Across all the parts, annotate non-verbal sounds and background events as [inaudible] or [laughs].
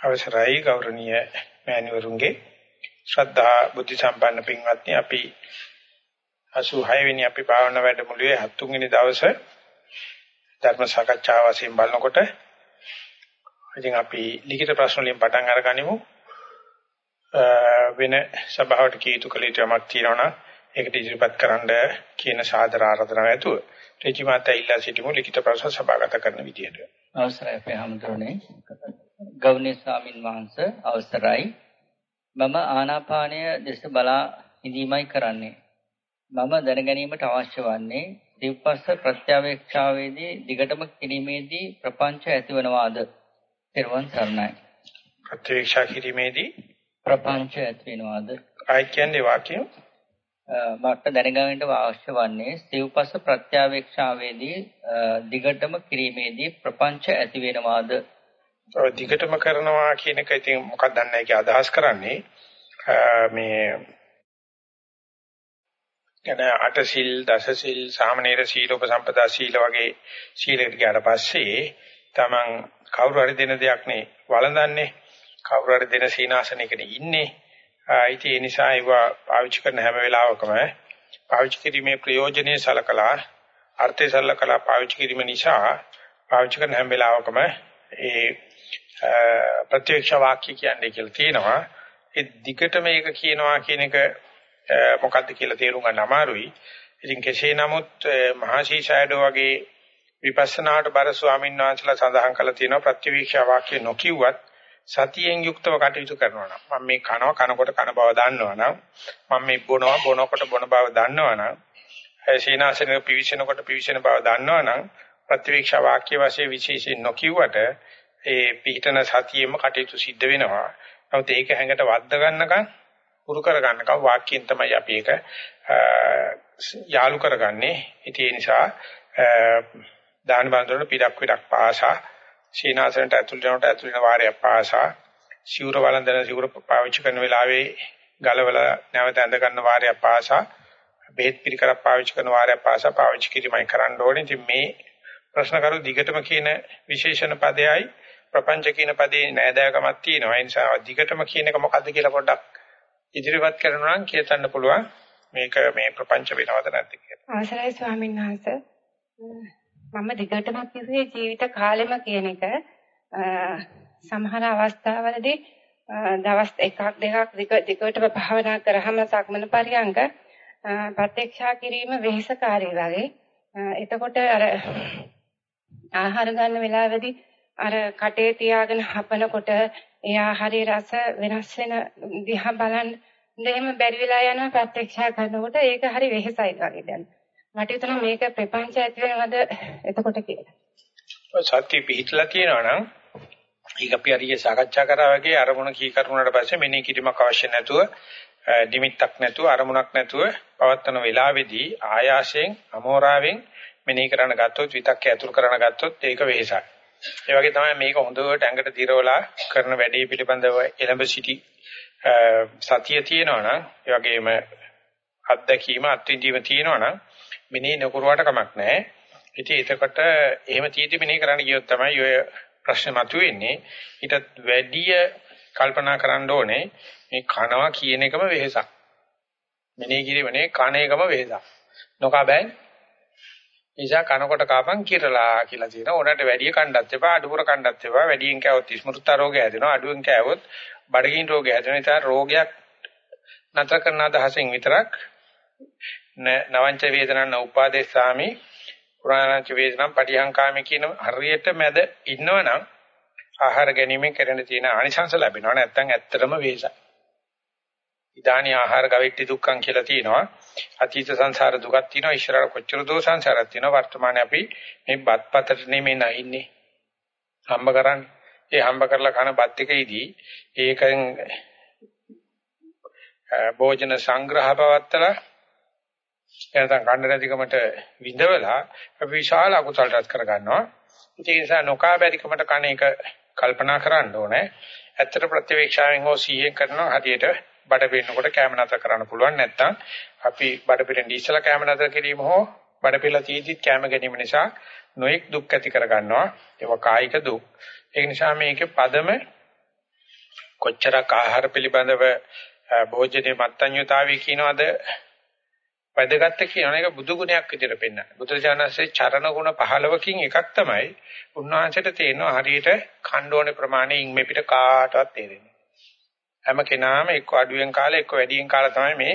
අවසරයි ගෞරවනීය මෑණිවරුන්ගේ. ශ්‍රද්ධා බුද්ධ සම්පන්න පින්වත්නි අපි 86 වෙනි අපි භාවනා වැඩමුළුවේ 7 වෙනි දවසේ ධර්ම සාකච්ඡාව වශයෙන් බලනකොට ඉතින් අපි ලිඛිත ප්‍රශ්න වලින් පටන් අරගනිමු. වෙන සභාවට කීතු කළ යුතු යමක් තියෙනවා නම් ඒකට ඉදිරිපත් කරන්න කියන සාදර ආරාධනාව ඇතුව රජිමාත ඉල්ලා සිටිමු ලිඛිත ප්‍රශ්න සභාගත කරන විදියට. අවසරයි අපේ හැමදෙරෝනේ ගෞණීය ස්වාමින් වහන්සේ අවසරයි. මම ආනාපානය දෙස බලා ඉඳීමයි කරන්නේ. මම දැනගැනීමට අවශ්‍ය වන්නේ දිව්පස්ස ප්‍රත්‍යවේක්ෂාවේදී දිගටම කිරීමේදී ප්‍රපංච ඇතිවනවාද? පෙරවන් සරණයි. ප්‍රත්‍යවේක්ෂා කිරීමේදී ප්‍රපංච ඇති වෙනවාද ආයි කියන්නේ වාක්‍යය. මට දැනගන්නට අවශ්‍ය වන්නේ සිව්පස්ස ප්‍රත්‍යවේක්ෂාවේදී දිගටම කිරීමේදී ප්‍රපංච ඇති වෙනවාද ඔය දිගටම කරනවා කියන එක ඉතින් මොකක්ද දන්නේ නැහැ. අදහස් කරන්නේ මේ කියන අට සිල් දස සිල් සාමනීර සීල උපසම්පදා සීල වගේ සීලෙට ගියාට පස්සේ Taman කවුරු හරි දෙන දෙයක් නේ වළඳන්නේ කවුරු හරි දෙන සීනාසනයකට ඉන්නේ. ඉතින් ඒ නිසා ඒවා පාවිච්චි කරන හැම වෙලාවකම පාවිච්චි කිරීමේ ප්‍රයෝජනෙයි සලකලා අර්ථය සලකලා පාවිච්චි කිරීම නිසා පාවිච්චි කරන හැම වෙලාවකම ඒ ප්‍රත්‍යක්ෂ වාක්‍ය කියන්නේ කියලා තියෙනවා. ඒ දිගට මේක කියනවා කියන එක මොකද්ද කියලා තේරුම් ගන්න අමාරුයි. ඉතින් කෙසේ නමුත් මහසීසයඩෝ වගේ විපස්සනාට බර ස්වාමීන් වහන්සේලා සඳහන් කළා තියෙනවා ප්‍රත්‍යක්ෂ වාක්‍ය නොකියුවත් සතියෙන් යුක්තව කටයුතු කරනවා නම් මම මේ කනවා කනකොට කන බව දන්නවා නම් මම මේ බොනවා බොනකොට බොන බව දන්නවා නම් සීනාසනෙ පිවිසෙනකොට පිවිසෙන බව දන්නවා නම් ප්‍රතිවීක්ෂ වාක්‍ය වශයෙන් විශේෂයෙන් නොකියුවට ඒ පිහිටන සතියෙම කටයුතු සිද්ධ වෙනවා. නමුත් ඒක හැඟට වද්ද ගන්නකම් උරු කර ගන්නකම් වාක්‍යයෙන් තමයි අපි ඒක යාලු කරගන්නේ. ඉතින් ඒ නිසා දාන බඳුන පිටක් පිටක් පාසා සීනාසනට ඇතුල් වෙනකොට ඇතුල් වෙන වාරයක් පාසා සිවුර වළඳන සිවුර පාවිච්චි කරන වෙලාවේ ගලවල නැවත ඇඳ ගන්න වාරයක් පාසා බෙහෙත් පිළිකරක් පාවිච්චි කරන වාරයක් පාසා පාවිච්චි කිරීමයි කරන්න ඕනේ. ඉතින් මේ ප්‍රශ්න කරු දිගටම කියන විශේෂණ පදයයි ප්‍රපංච කියන පදේ නෑදෑකමක් තියෙනවා. ඒ නිසා දිගටම කියන එක මොකද්ද කියලා පොඩ්ඩක් ඉදිරිපත් කරනවා නම් කියතන්න පුළුවන්. මේක මේ ප්‍රපංච වෙනවද නැද්ද කියලා. අවසරයි ස්වාමීන් වහන්සේ. මම දිගටම කිව්වේ ජීවිත කාලෙම කියන එක සමහර අවස්ථාවලදී දවස් එකක් දෙකක් දිගටම භාවනා කරාම සක්මන පරියංග ප්‍රත්‍යක්ෂා කිරීම වෙහෙසකාරී වගේ. එතකොට අර ආහාර ගන්න වෙලාවේදී අර කටේ තියාගෙන හපනකොට එයා හරි රස වෙනස් වෙන දිහා බලන් දෙහෙම බැරි වෙලා යනවා ප්‍රත්‍යක්ෂා කරනකොට ඒක හරි වෙහෙසයි වගේ දැන්. මට හිතෙනවා මේක ප්‍රපංච ඇති වෙනවද එතකොට කියලා. සත්‍ය පිහිටලා තියෙනවා නම් ඒක අපි අරිය සාකච්ඡා කරා වගේ අරමුණ කී කරුණාට පස්සේ මෙනෙහි කිරීමක් අවශ්‍ය නැතුව නිමිත්තක් නැතුව අරමුණක් නැතුව පවත්තන වෙලාවේදී ආයාසයෙන් අමෝරාවෙන් මෙනෙහි කරන්න ගත්තොත් විතක්ක ඇතුල් කරන්න ගත්තොත් ඒක වෙහසක්. ඒ වගේ තමයි මේක හොඳට ඇඟට දිරවලා කරන වැඩේ පිළිබඳව එළඹ සිටි සතිය තියෙනවා නම් ඒ වගේම අත්දැකීම අත්විඳීම තියෙනවා නම් මෙනෙහි නොකරුවාට කමක් නැහැ. ඉතින් එතකොට එහෙම තීටි මෙනෙහි කරන්න ගියොත් තමයි ඔය ප්‍රශ්න මතුවෙන්නේ. ඊටත් වැඩිය කල්පනා කරන්න ඕනේ මේ කනවා කියන එකම වෙහසක්. මෙනෙහි කිරීමනේ කන එකම වෙහසක්. නොකා බෑ. නිසා කනකොට කාපන් කිරලා කියලා තියෙනවා. උඩට වැඩිය කණ්ඩත් එපා, අඩුවර කණ්ඩත් එපා. වැඩියෙන් කෑවොත් ස්මෘත රෝගය හැදෙනවා. අඩුවෙන් කෑවොත් බඩගිනි රෝගය හැදෙනවා. ඒතර රෝගයක් නතර කරන අදහසෙන් විතරක් නවංච වේදනන උපාදේශාමි පුරාණංච වේදනම් පටිහංකාමි කියන හරියට මැද ඉන්නවනම් ආහාර ගැනීමෙන් කරන්න තියෙන ආනිසංස ලැබෙනවා නැත්නම් ඇත්තටම වේසයි. ඉදානි ආහාර ගවිට්ටි දුක්ඛං කියලා තියෙනවා. අතීත සංසාර දුකක් තියෙනවා. ඉස්සරහ කොච්චර දෝ සංසාරයක් තියෙනවා. වර්තමානයේ අපි මේ බත්පතට නෙමෙයි නැහින්නේ. හම්බ කරන්නේ. ඒ හම්බ කරලා කන බත් එකේදී ඒකෙන් භෝජන සංග්‍රහ පවත්තලා එනතන් ගන්න නැතිකමට විඳවලා අපි විශාල අකුසල රැස් කර ගන්නවා. ඒ නිසා නොකා බැරිකමට කණ එක කල්පනා කරන්න ඕනේ. ඇත්තට ප්‍රතිවේක්ෂාවෙන් හෝ සීයෙන් කරනවා හදියට බඩ පින්නකොට කැම නතර කරන්න පුළුවන් නැත්නම් අපි බඩ පිටින් ඉස්සලා කැම නතර කිරීම හෝ බඩ පිළ තීදිත් කැම ගැනීම නිසා නොඑක් දුක් ඇති කර ගන්නවා. ඒවා කායික දුක්. ඒ නිසා මේකේ පදම කොච්චරක් ආහාර පිළිබඳව භෝජනේ මත්ඤ්‍යතාවය කියනවාද වැදගත් කියන එක බුදු ගුණයක් විදිහට පෙන්නන. බුදුරජාණන්සේ චරණ ගුණ 15කින් එකක් තමයි උන්වහන්සේට තේරෙනවා හරියට ඛණ්ඩෝනේ ප්‍රමාණයෙන් මේ පිට කාටවත් තේරෙන්නේ. හැම කෙනාම එක්ක අඩුවෙන් කාලේ එක්ක වැඩියෙන් කාලා තමයි මේ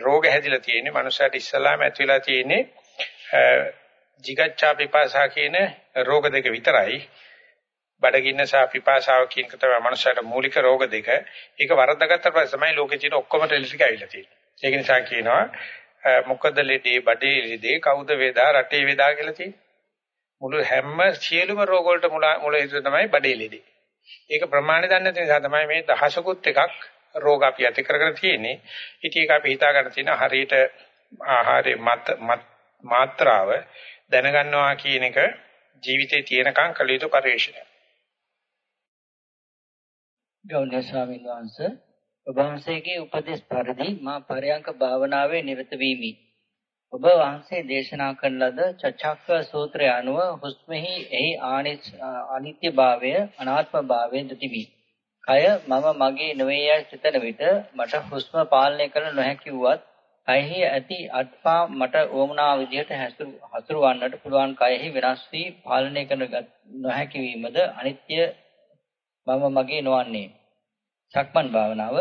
රෝග හැදිලා තියෙන්නේ. මනුස්සයාට ඉස්සලාම ඇති වෙලා තියෙන්නේ jigaccha pipasa කියන රෝග දෙක විතරයි. බඩගින්න සහ පිපාසාව කියන එක තමයි මනුස්සයාට මූලික රෝග දෙක. ඒක වරද්දාගත්තට පස්සේ තමයි ලෝකේ තියෙන ඔක්කොම ටෙලිසික ඇවිල්ලා තියෙන්නේ. ඒක නිසා කියනවා මොකද ලෙඩේ බඩේ ලෙඩේ කවුද වේදා රටේ වේදා කියලා තියෙන්නේ. මුළු හැම සියලුම රෝග වලට මුල මුල හේතුව තමයි බඩේ ලෙඩේ. ඒක ප්‍රමාණය දන්නේ නැති නිසා තමයි මේ දහසකුත් එකක් රෝග අපි ඇති කරගෙන තියෙන්නේ. ඉතින් ඒක අපි හිතා ගන්න තියෙන හරියට ආහාරයේ මත මාත්‍රාව දැනගන්නවා කියන එක ජීවිතේ තියෙනකන් කළ යුතු පරිශ්‍රණයක්. ගෞරවනීය ස්වාමීන් වහන්සේ ඔබ වහන්සේගේ උපදේශ පරිදි මා පරයන්ක භාවනාවේ නිරත වීමි. ඔබ වහන්සේ දේශනා කරන ලද චචක්ක සූත්‍රය අනුව හුස්මෙහි එහි අනිත්‍යභාවය අනාත්මභාවය දුතිමි. කය මම මගේ නොවේ යයි සිතන විට මට හුස්ම පාලනය කළ නොහැකි වුවත් කයෙහි ඇති අත්පා මට ඕමනා විදිහට හසුරවන්නට පුළුවන් කයෙහි වෙනස් වී පාලනය කර නොහැකි වීමද අනිත්‍ය මම මගේ නොවන්නේ. සක්මන් භාවනාව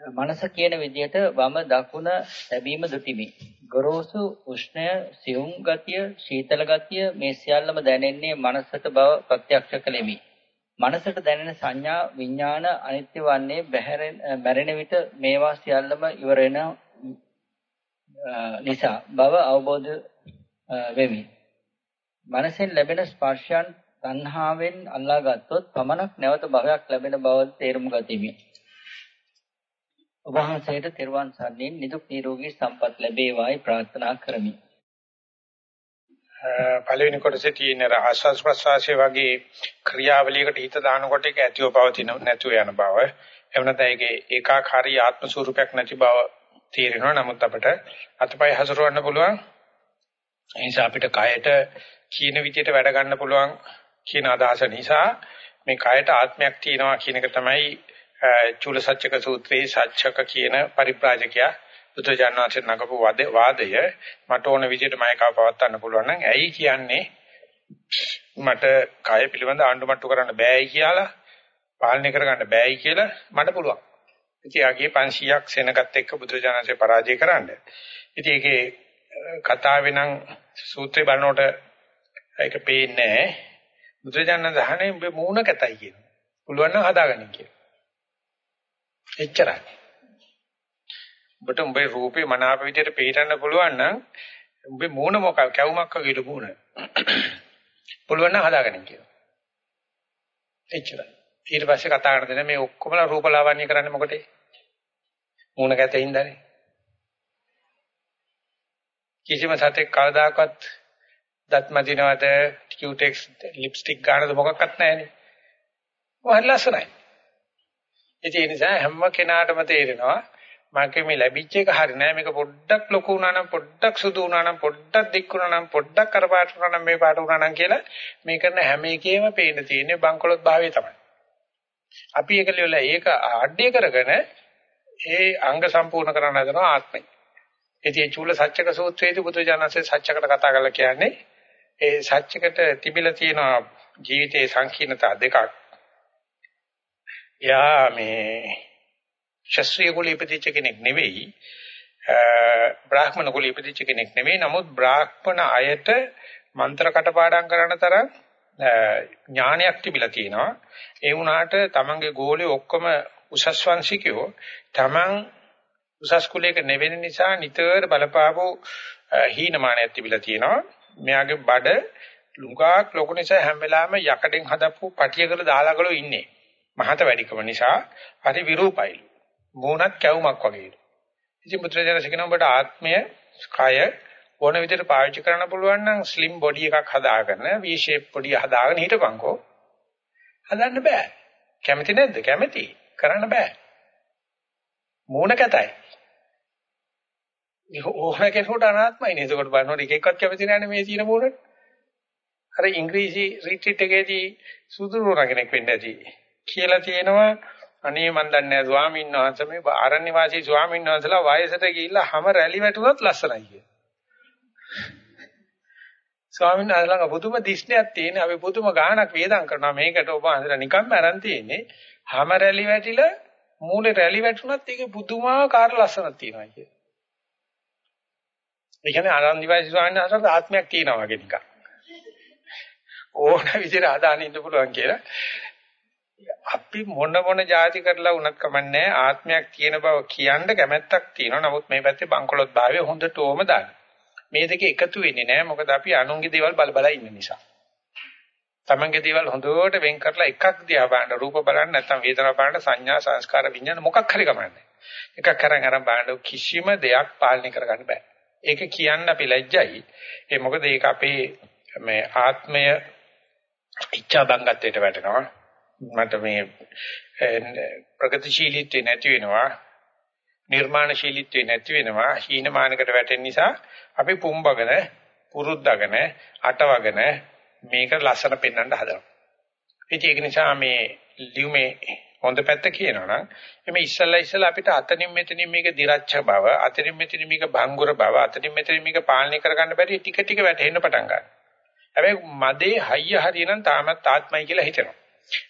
මනස කියන විදිහට වම දකුණ ලැබීම දුටිමි. ගොරෝසු උෂ්ණය සියුම් ගතිය ශීතල ගතිය මේ සියල්ලම දැනෙන්නේ මනසට බව ප්‍රත්‍යක්ෂ කළෙමි. මනසට දැනෙන සංඥා විඥාන අනිත්‍ය වන්නේ මැරෙන විට මේවා සියල්ලම ඉවර වෙන නිසා බව අවබෝධ වෙමි. මනසෙන් ලැබෙන ස්පර්ශයන් තණ්හාවෙන් අල්ලා ගත්තොත් පමණක් නැවත භවයක් ලැබෙන බව තේරුම් ගතිමි. ඔබ වහන්සේට තෙරුවන් සරණින් නිදුක් නිරෝගී සම්පත් ලැබේවායි ප්‍රාර්ථනා කරමි. පළවෙනි කොටසේ තියෙන ආස්වාස් ප්‍රසවාසයේ වගේ ක්‍රියාවලියකට හිත දානකොට ඒක ඇතිව පවතින නැතුව යන බව. එවනත ඒකේ ඒකාකාරී ආත්ම ස්වරූපයක් නැති බව තේරෙනවා. නමුත් අපිට අතපය හසුරවන්න පුළුවන්. ඒ නිසා අපිට කයට කීන විදියට වැඩ ගන්න පුළුවන් කියන අදහස නිසා මේ කයට ආත්මයක් තියෙනවා කියන එක තමයි චූලසත්‍යක සූත්‍රයේ සත්‍යක කියන පරිබ්‍රාජකයා බුදුජානනාථ නගපු වාදය මට ඕන විදිහට මයකව පවත්වන්න පුළුවන් නම් ඇයි කියන්නේ මට කය පිළිබඳ ආණ්ඩුමට්ටු කරන්න බෑයි කියලා පාලනය කරගන්න බෑයි කියලා මට පුළුවන්. ඉතින් ආගේ 500ක් සෙනගත් එක්ක බුදුජානනාථේ පරාජය කරන්න. ඉතින් ඒකේ කතාවේ නම් සූත්‍රේ බලනකොට ඒක පේන්නේ නැහැ. බුදුරජාණන් දහනේ උඹේ මූණ කැතයි කියන. පුළුවන් නම් හදාගන්න කියන. එච්චරයි. ඔබට උඹේ රූපේ මනාප විදියට පිළිටන්න පුළුවන් නම් උඹේ මූණ මොකක් කැවුමක් වගේ මූණ. පුළුවන් නම් හදාගන්න කියන. එච්චරයි. ඊට පස්සේ කතා කරන දේ මේ ඔක්කොමලා රූපලාවන්‍ය කරන්නේ මොකටේ? මූණ කැතින්දනේ. කිසිම සතෙක් කවදාකවත් දත් මදිනවද කියුටෙක්ස් ලිප්ස්ටික් ගන්නද මොකක්වත් නැහැනේ. ඔය ලස්සනයි. ඒ නිසා හැම කෙනාටම තේරෙනවා මගේ මේ ලැබිච්ච එක හරි නෑ මේක පොඩ්ඩක් ලොකු වුණා නම් පොඩ්ඩක් සුදු වුණා නම් පොඩ්ඩක් දික් වුණා නම් පොඩ්ඩක් කරපාට වුණා නම් මේ පාට වුණා නම් කියලා මේ කරන හැම එකේම පේන තියෙන්නේ බංකොලොත් භාවය තමයි. අපි ඒක ලියලා ඒක ආඩ්‍ය කරගෙන ඒ අංග සම්පූර්ණ කරන්න හදනවා ආත්මය. ඉතින් චූල සත්‍යක සූත්‍රයේදී බුදුජානසෙ සත්‍යකට කතා කරලා කියන්නේ ඒ සත්‍යකට තිබිලා තියෙන ජීවිතයේ සංකීර්ණතා දෙකක්. යා මේ ශාස්ත්‍රීය කුලී ඉපදිච්ච කෙනෙක් නෙවෙයි. බ්‍රාහ්මණ කුලී ඉපදිච්ච කෙනෙක් නෙවෙයි. නමුත් බ්‍රාහ්මණ අයට මන්ත්‍ර කටපාඩම් කරන තරම් ඥානයක් තිබිලා තියෙනවා. ඒ වුණාට තමන්ගේ ගෝලේ ඔක්කොම උසස් වංශිකයෝ තමන් උසස් කුලයක නෙවෙන නිසා නිතර බලපාවෝ හීනමානයක් තිබිලා තියෙනවා. මෙයාගේ බඩ ලුඟාක් ලොකු නිසා හැම වෙලාවෙම යකඩෙන් හදපු පටියකල දාලාගලෝ ඉන්නේ. මහත වැඩිකම නිසා හරි විරූපයිලු. මූණත් කැවුමක් වගේලු. ඉතින් මුත්‍රාජනස කියන ඔබට ආත්මය, කය ඕන විදිහට පාවිච්චි කරන්න පුළුවන් නම් ස්ලිම් බොඩි එකක් හදාගෙන V shape බොඩි හදාගෙන හිටපන්කෝ. හදන්න බෑ. කැමති නැද්ද? කැමති. කරන්න බෑ. මූණ කැතයි. ඕන කෙනෙකුට අනාත්මයි නේද? ඒකට බලනකොට එක එකක් කැමති නැහැ මේ තියෙන මූණට. අර ඉංග්‍රීසි රිට්‍රීට් එකේදී සුදුරුණ කෙනෙක් වෙන්න ඇති. කියලා තියෙනවා අනේ මන් දන්නේ නැහැ ස්වාමීන් වහන්සේ මේ ආරණ්‍ය වාසී ස්වාමීන් වහන්සේලා වයසට ගිහිල්ලා හැම රැලි වැටුනොත් ලස්සනයි කිය. ස්වාමීන් වහන්සේලා පුදුම දිස්නයක් තියෙන අපි පුදුම ගාණක් වේදම් කරනවා මේකට ඔබ අnder නිකම්ම අරන් තියෙන්නේ හැම රැලි වැටිලා මූලේ රැලි වැටුනත් ඒකේ පුදුමාකාර ලස්සනක් තියෙනවා කිය. ඒ කියන්නේ ආරණ්‍ය වාසී ස්වාමීන් වහන්සේට ආත්මයක් තියෙනවා වගේ නිකන්. ඕන විදිහට අදාන ඉන්න පුළුවන් කියලා අපි මොන මොන જાති කරලා වුණත් කමන්නේ ආත්මයක් තියෙන බව කියන්න කැමැත්තක් තියෙනවා. නමුත් මේ පැත්තේ බංකොලොත් භාවය හොඳට ඕම දාන්න. මේ දෙක එකතු වෙන්නේ නැහැ. මොකද අපි අනුන්ගේ දේවල් බල බල ඉන්න නිසා. තමන්ගේ දේවල් හොඳට වෙන් කරලා එකක් දිහා බලන්න රූප බලන්න නැත්නම් වේදනා බලන්න සංඥා සංස්කාර විඥාන මොකක් හරි කමන්නේ. එකක් අරන් අරන් බලන්න කිසිම දෙයක් පාලනය කරගන්න බෑ. ඒක කියන්න අපි ලැජ්ජයි. ඒ මොකද ඒක අපේ මේ ආත්මය ඉච්ඡා බංගත්වයට වැටෙනවා. මට මේ ප්‍රගතිශීලීත්වේ නැති වෙනවා නිර්මාණශීලීත්වේ නැති වෙනවා හීනමානකට වැටෙන නිසා අපි පුම්බගෙන පුරුද්දගෙන අටවගෙන මේක ලස්සන පෙන්වන්න හදනවා. ඉතින් ඒක නිසා මේ ලියුමේ හොඳ පැත්ත කියනවා නම් එමේ ඉස්සල්ලා ඉස්සල්ලා අපිට අතනින් මෙතනින් මේක දිරච්ඡ බව අතනින් මෙතනින් මේක භංගුර බව අතනින් මෙතනින් මේක පාලනය කරගන්න බැරි ටික ටික වැටෙන්න පටන් ගන්නවා. හැබැයි මදේ හයිය හරියනම් තාමත් ආත්මයි කියලා හිතෙනවා.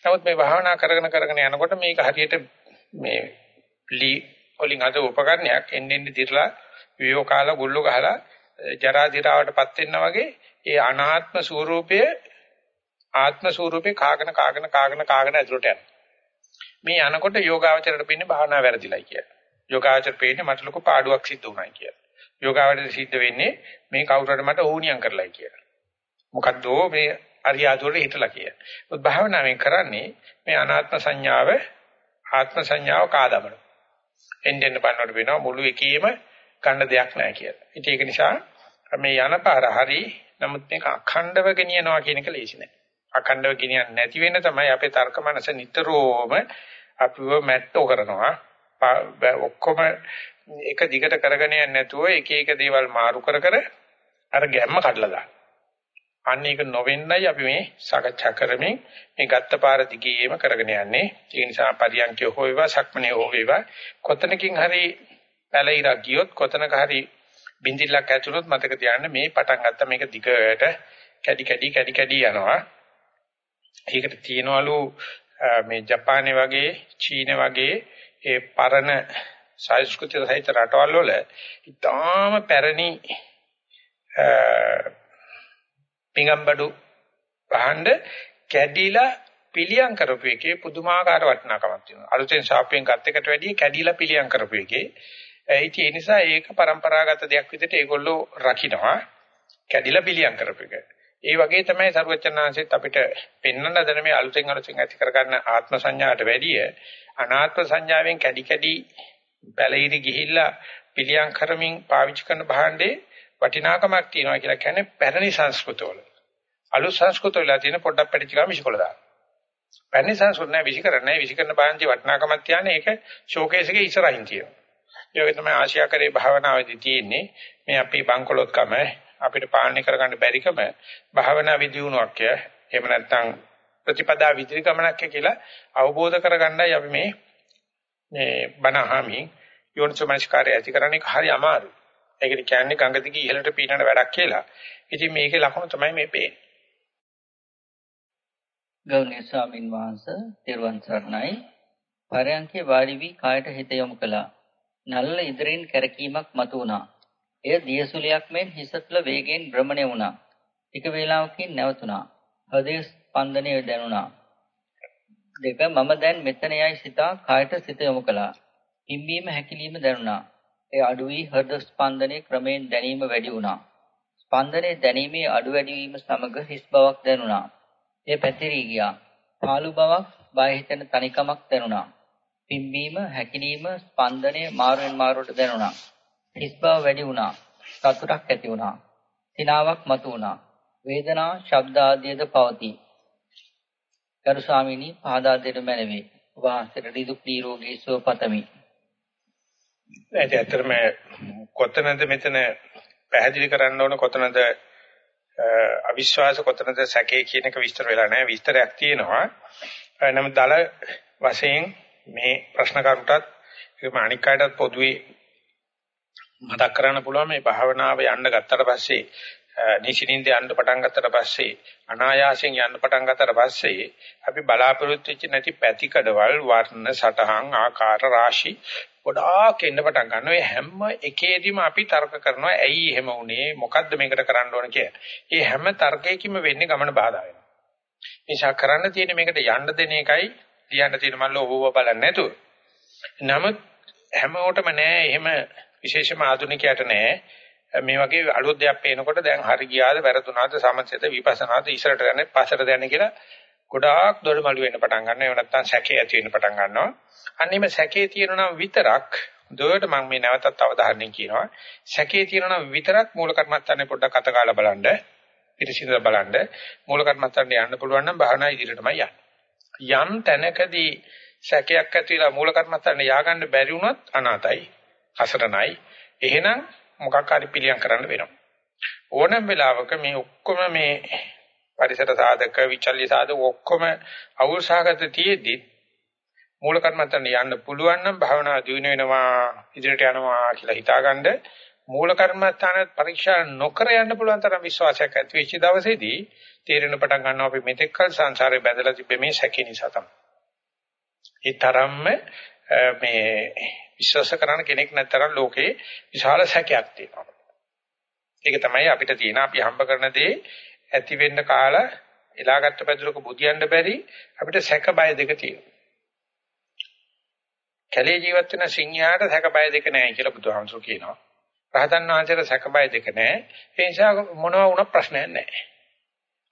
නමුත් මේ භාවනා කරගෙන කරගෙන යනකොට මේක හරියට මේ ලී වලින් අද උපකරණයක් එන්නෙන් දිරලා වියෝ කාලා ගුල්ල ගහලා ජරා දිරාවටපත් වෙනා වගේ ඒ අනාත්ම ස්වરૂපය ආත්ම ස්වરૂපේ කාගෙන කාගෙන කාගෙන කාගෙන ඇතුළට යනවා. මේ යනකොට යෝගාවචරයට පෙන්නේ භාවනා වැරදිලයි කියලා. යෝගාවචර පෙන්නේ මට ලොකු පාඩුවක් සිද්ධ වුණා කියලා. යෝගාවචරයට සිද්ධ වෙන්නේ මේ කවුරුහරි මට ඕනියම් කරලයි කියලා. මොකද්ද මේ අරියාදුවල හිටලා කිය. මොකද භාවනාවෙන් කරන්නේ මේ අනාත්ම සංඥාව ආත්ම සංඥාව කාදමන. එන්නෙන් බලනකොට වෙනවා මුළු එකේම ගන්න දෙයක් නැහැ කියලා. ඉතින් ඒක නිසා මේ යන පාර හරි නමුත් මේක අඛණ්ඩව ගෙනියනවා කියන එක ලේසි නෑ. අඛණ්ඩව ගෙනියන්නේ නැති වෙන තමයි අපේ තර්ක මනස නිතරම අපිව මැට්ටෝ කරනවා. ඔක්කොම එක දිගට කරගෙන යන්නේ නැතුව එක එක දේවල් මාරු කර කර අර ගැම්ම කඩලා දානවා. අන්න ඒක නොවෙන්නයි අපි මේ සාකච්ඡා කරමින් මේ ගත්ත පාර දිගේම කරගෙන යන්නේ. ඒ නිසා පරියන්කේ හෝ වේවා සක්මනේ හෝ වේවා කොතනකින් හරි පැලිරක් ගියොත් කොතනක හරි බින්දිල්ලක් ඇතුළොත් මතක තියාගන්න මේ පටන් ගත්ත මේක දිගට කැඩි කැඩි කැඩි කැඩි යනවා. ඒකට තියනවලු මේ ජපානයේ වගේ චීන වගේ ඒ පරණ සංස්කෘතිය සහිත රටවල් වල ඉතාම පැරණි පිඟම්බඩු පහඬ කැඩිලා පිළියම් කරපු එකේ පුදුමාකාර වටිනාකමක් තියෙනවා. අලුතෙන් ශාප්පෙන් ගත් එකට වැඩිය කැඩිලා පිළියම් කරපු එකේ ඒ නිසා ඒක પરම්පරාගත දෙයක් විදිහට ඒගොල්ලෝ රකින්නවා. කැඩිලා පිළියම් කරපු එක. ඒ වගේ තමයි සරුවචනාංශෙත් අපිට පෙන්වන්න දන මේ අලුතෙන් අලුතෙන් ඇති කරගන්න ආත්ම සංඥාට වැඩිය අනාත්ම සංඥාවෙන් කැඩි කැඩි බැලිරි ගිහිල්ලා පිළියම් කරමින් පාවිච්චි කරන භාණ්ඩේ වටිනාකමක් තියෙනවා කියලා කියන්නේ පැරණි සංස්කෘතවල. අලුත් සංස්කෘතවල තියෙන පොඩ්ඩක් පැටිච්ච ගාම විසිකොල දාන. පැරණි සංස්කෘත නැහැ විසිකරන්නේ විසිකරන බාහිර වටිනාකමක් තියන්නේ ඒක ෂෝකේස් එකේ ඉස්සරහින් තියෙනවා. ඒක තමයි ආශියාකරේ භාවනාවේදී තියෙන්නේ. මේ අපේ බංකොලොත්කම අපිට පාලනය කරගන්න බැරිකම භාවනා විදියුණුවක් ය. එහෙම නැත්නම් ප්‍රතිපදා විදිරි ගමනක් කියලා අවබෝධ කරගන්නයි අපි මේ මේ බණහාමි යෝනිසමස්කාරය ඇති කරන්නේ හරි අමාරුයි. ඒකට කියන්නේ ගඟ දිගේ ඉහළට පීනන වැඩක් කියලා. ඉතින් මේකේ ලක්ෂණ තමයි මේ පේන්නේ. ගෞරවනීය ස්වාමින් වහන්සේ තෙරුවන් සරණයි. පරයන්කේ වාඩි වී කායට හිත යොමු කළා. නල්ල ඉදිරින් කැරකීමක් මතු වුණා. එය දියසුලියක් මෙන් හිස තුළ වේගයෙන් භ්‍රමණය වුණා. ටික වේලාවකින් නැවතුණා. හෘදය ස්පන්දනය දැනුණා. දෙක මම දැන් මෙතන යයි සිතා කායට සිත යොමු කළා. පිම්බීම හැකිලිම දැනුණා. ඒ අඩු වී හෘද ස්පන්දනයේ ක්‍රමයෙන් දැනීම වැඩි වුණා. ස්පන්දනයේ දැනීමේ අඩු වැඩි වීම සමග හිස් බවක් දැනුණා. ඒ පැතිරී ගියා. පාළු බවක්, බය හිතෙන තනිකමක් දැනුණා. පිම්බීම, හැකිලීම, ස්පන්දනයේ මාරුවෙන් මාරුවට දැනුණා. හිස් බව වැඩි වුණා. සතුටක් ඇති වුණා. සිනාවක් මතු වුණා. වේදනා, ශබ්ද ආදියද පවතී. ගරු ස්වාමීනි පාදාදයට මැනවේ. වහන්සේට නිදුක් නිරෝගී සුව පතමි. ඒක ඇත්තටම කොතනද මෙතන පැහැදිලි කරන්න ඕන? කොතනද අවිශ්වාස කොතනද සැකේ කියන එක විස්තර වෙලා නැහැ. විස්තරයක් තියෙනවා. නම් දල වශයෙන් මේ ප්‍රශ්න කරුටත් ඒකම අනික් අයටත් පොදුවේ මතක් කරන්න පුළුවන්. මේ භාවනාව යන්න ගත්තට පස්සේ නිසින්ින්ද යන්න පටන් ගත්තට පස්සේ අනායාසයෙන් යන්න පටන් ගත්තට පස්සේ අපි බලාපොරොත්තු වෙච්ච නැති පැතිකඩවල් වර්ණ සටහන් ආකාර රාශි ගොඩාක් එන්න පටන් ගන්නවා. ඒ හැම එකේදීම අපි තර්ක කරනවා ඇයි එහෙම වුනේ මොකද්ද මේකට කරන්න ඕන කියලා. ඒ හැම තර්කයකින්ම වෙන්නේ ගමන බාධා වෙනවා. නිසා කරන්න තියෙන්නේ මේකට යන්න දෙන එකයි තියන්න තියෙන මල්ල ඔබව බලන්නේ නැතුව. නමුත් හැමෝටම නෑ එහෙම විශේෂම ආධුනිකයට නෑ මේ වගේ අලුත් දෙයක් පේනකොට දැන් හරි ගියාද වැරදුනාද සමථයද විපස්සනාද ඉස්සරට යන්නේ පස්සට යන්නේ කියලා ගොඩාක් දොඩමළු වෙන්න පටන් ගන්නවා. එහෙම නැත්නම් සැකේ ඇති වෙන්න පටන් ගන්නවා. අන්නේම සැකේ තියෙනවා විතරක් දුවට මම මේ නැවතත් අවධාරණය කියනවා. සැකේ තියෙනවා විතරක් මූල කර්මස්ථානේ පොඩ්ඩක් අත කාලා බලන්න. පිරිසිදුව බලන්න. මූල කර්මස්ථානේ යන්න පුළුවන් නම් භාවනා ඉදිරියටමයි යන්න. යම් තැනකදී සැකයක් ඇතිලා මූල කර්මස්ථානේ ය아가න්න බැරි වුණොත් අනාතයි. අසරණයි. එහෙනම් මොකක් හරි පිළියම් කරන්න වෙනවා. ඕනම වෙලාවක මේ ඔක්කොම මේ පරිසර සාධක විචල්්‍ය සාධක ඔක්කොම අවුල්සහගත තියේදී මූල කර්මත්තන් යන්න පුළුවන් නම් භාවනා දියුණු වෙනවා ඉදිරියට යනවා කියලා හිතාගන්න මූල කර්මස්ථාන පරීක්ෂා නොකර යන්න පුළුවන් තරම් විශ්වාසයක් ඇති වෙච්ච දවසේදී තේරෙන පටන් ගන්නවා අපි මෙතෙක් කල සංසාරේ බැඳලා තිබෙ මේ සැකේ නිසා තමයි. ඒ තරම්ම මේ විශ්වාස කරන කෙනෙක් නැත්තරම් ලෝකේ විශාල සැකයක් තියෙනවා. ඒක තමයි අපිට තියෙන අපි හම්බ කරන දේ ඇති වෙන්න කාලා එලාගත්ත පැදුරක බුදියන්න බැරි අපිට සැක බය දෙක තියෙනවා. කැලේ ජීවත් වෙන සිංහයාට සැක බය දෙක නැහැ කියලා බුදුහාමුදුරු කියනවා. රහතන් වහන්සේට සැක බය දෙක නැහැ. ඒ නිසා මොනවා වුණත් ප්‍රශ්නයක් නැහැ.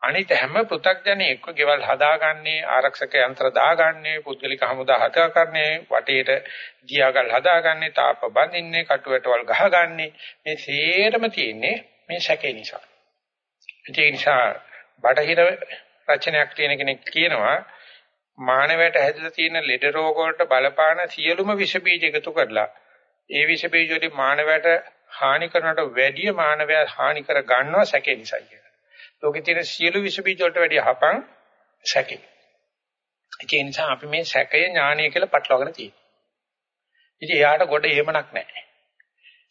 අනිත් හැම පෘථග්ජනෙක් ගෙවල් හදාගන්නේ ආරක්ෂක යන්ත්‍ර දාගන්නේ පුද්ගලික හමුදා හදාගන්නේ වටේට දියාගල් හදාගන්නේ තාප බඳින්නේ කටුවටවල් ගහගන්නේ මේ සේරම තියෙන්නේ මේ සැකේ නිසා. ඒ නිසා බටහිර රචනයක් තියෙන කෙනෙක් කියනවා මානවයට හැදලා තියෙන ලෙඩ රෝග වලට බලපාන සියලුම විෂ බීජ එකතු කරලා ඒ විෂ බීජ වලින් මානවයට හානි කරනට වැඩිය මානවයා හානි කර ගන්නවා සැකේ නිසා කියලා. ලෝකේ තියෙන සියලු විස බීජ වලට වැඩිය හපන් සැකේ. ඒ නිසා අපි මේ සැකය ඥානය කියලා පටලවාගෙන තියෙනවා. ඉතින් එයාට ගොඩ එහෙමනක් නැහැ.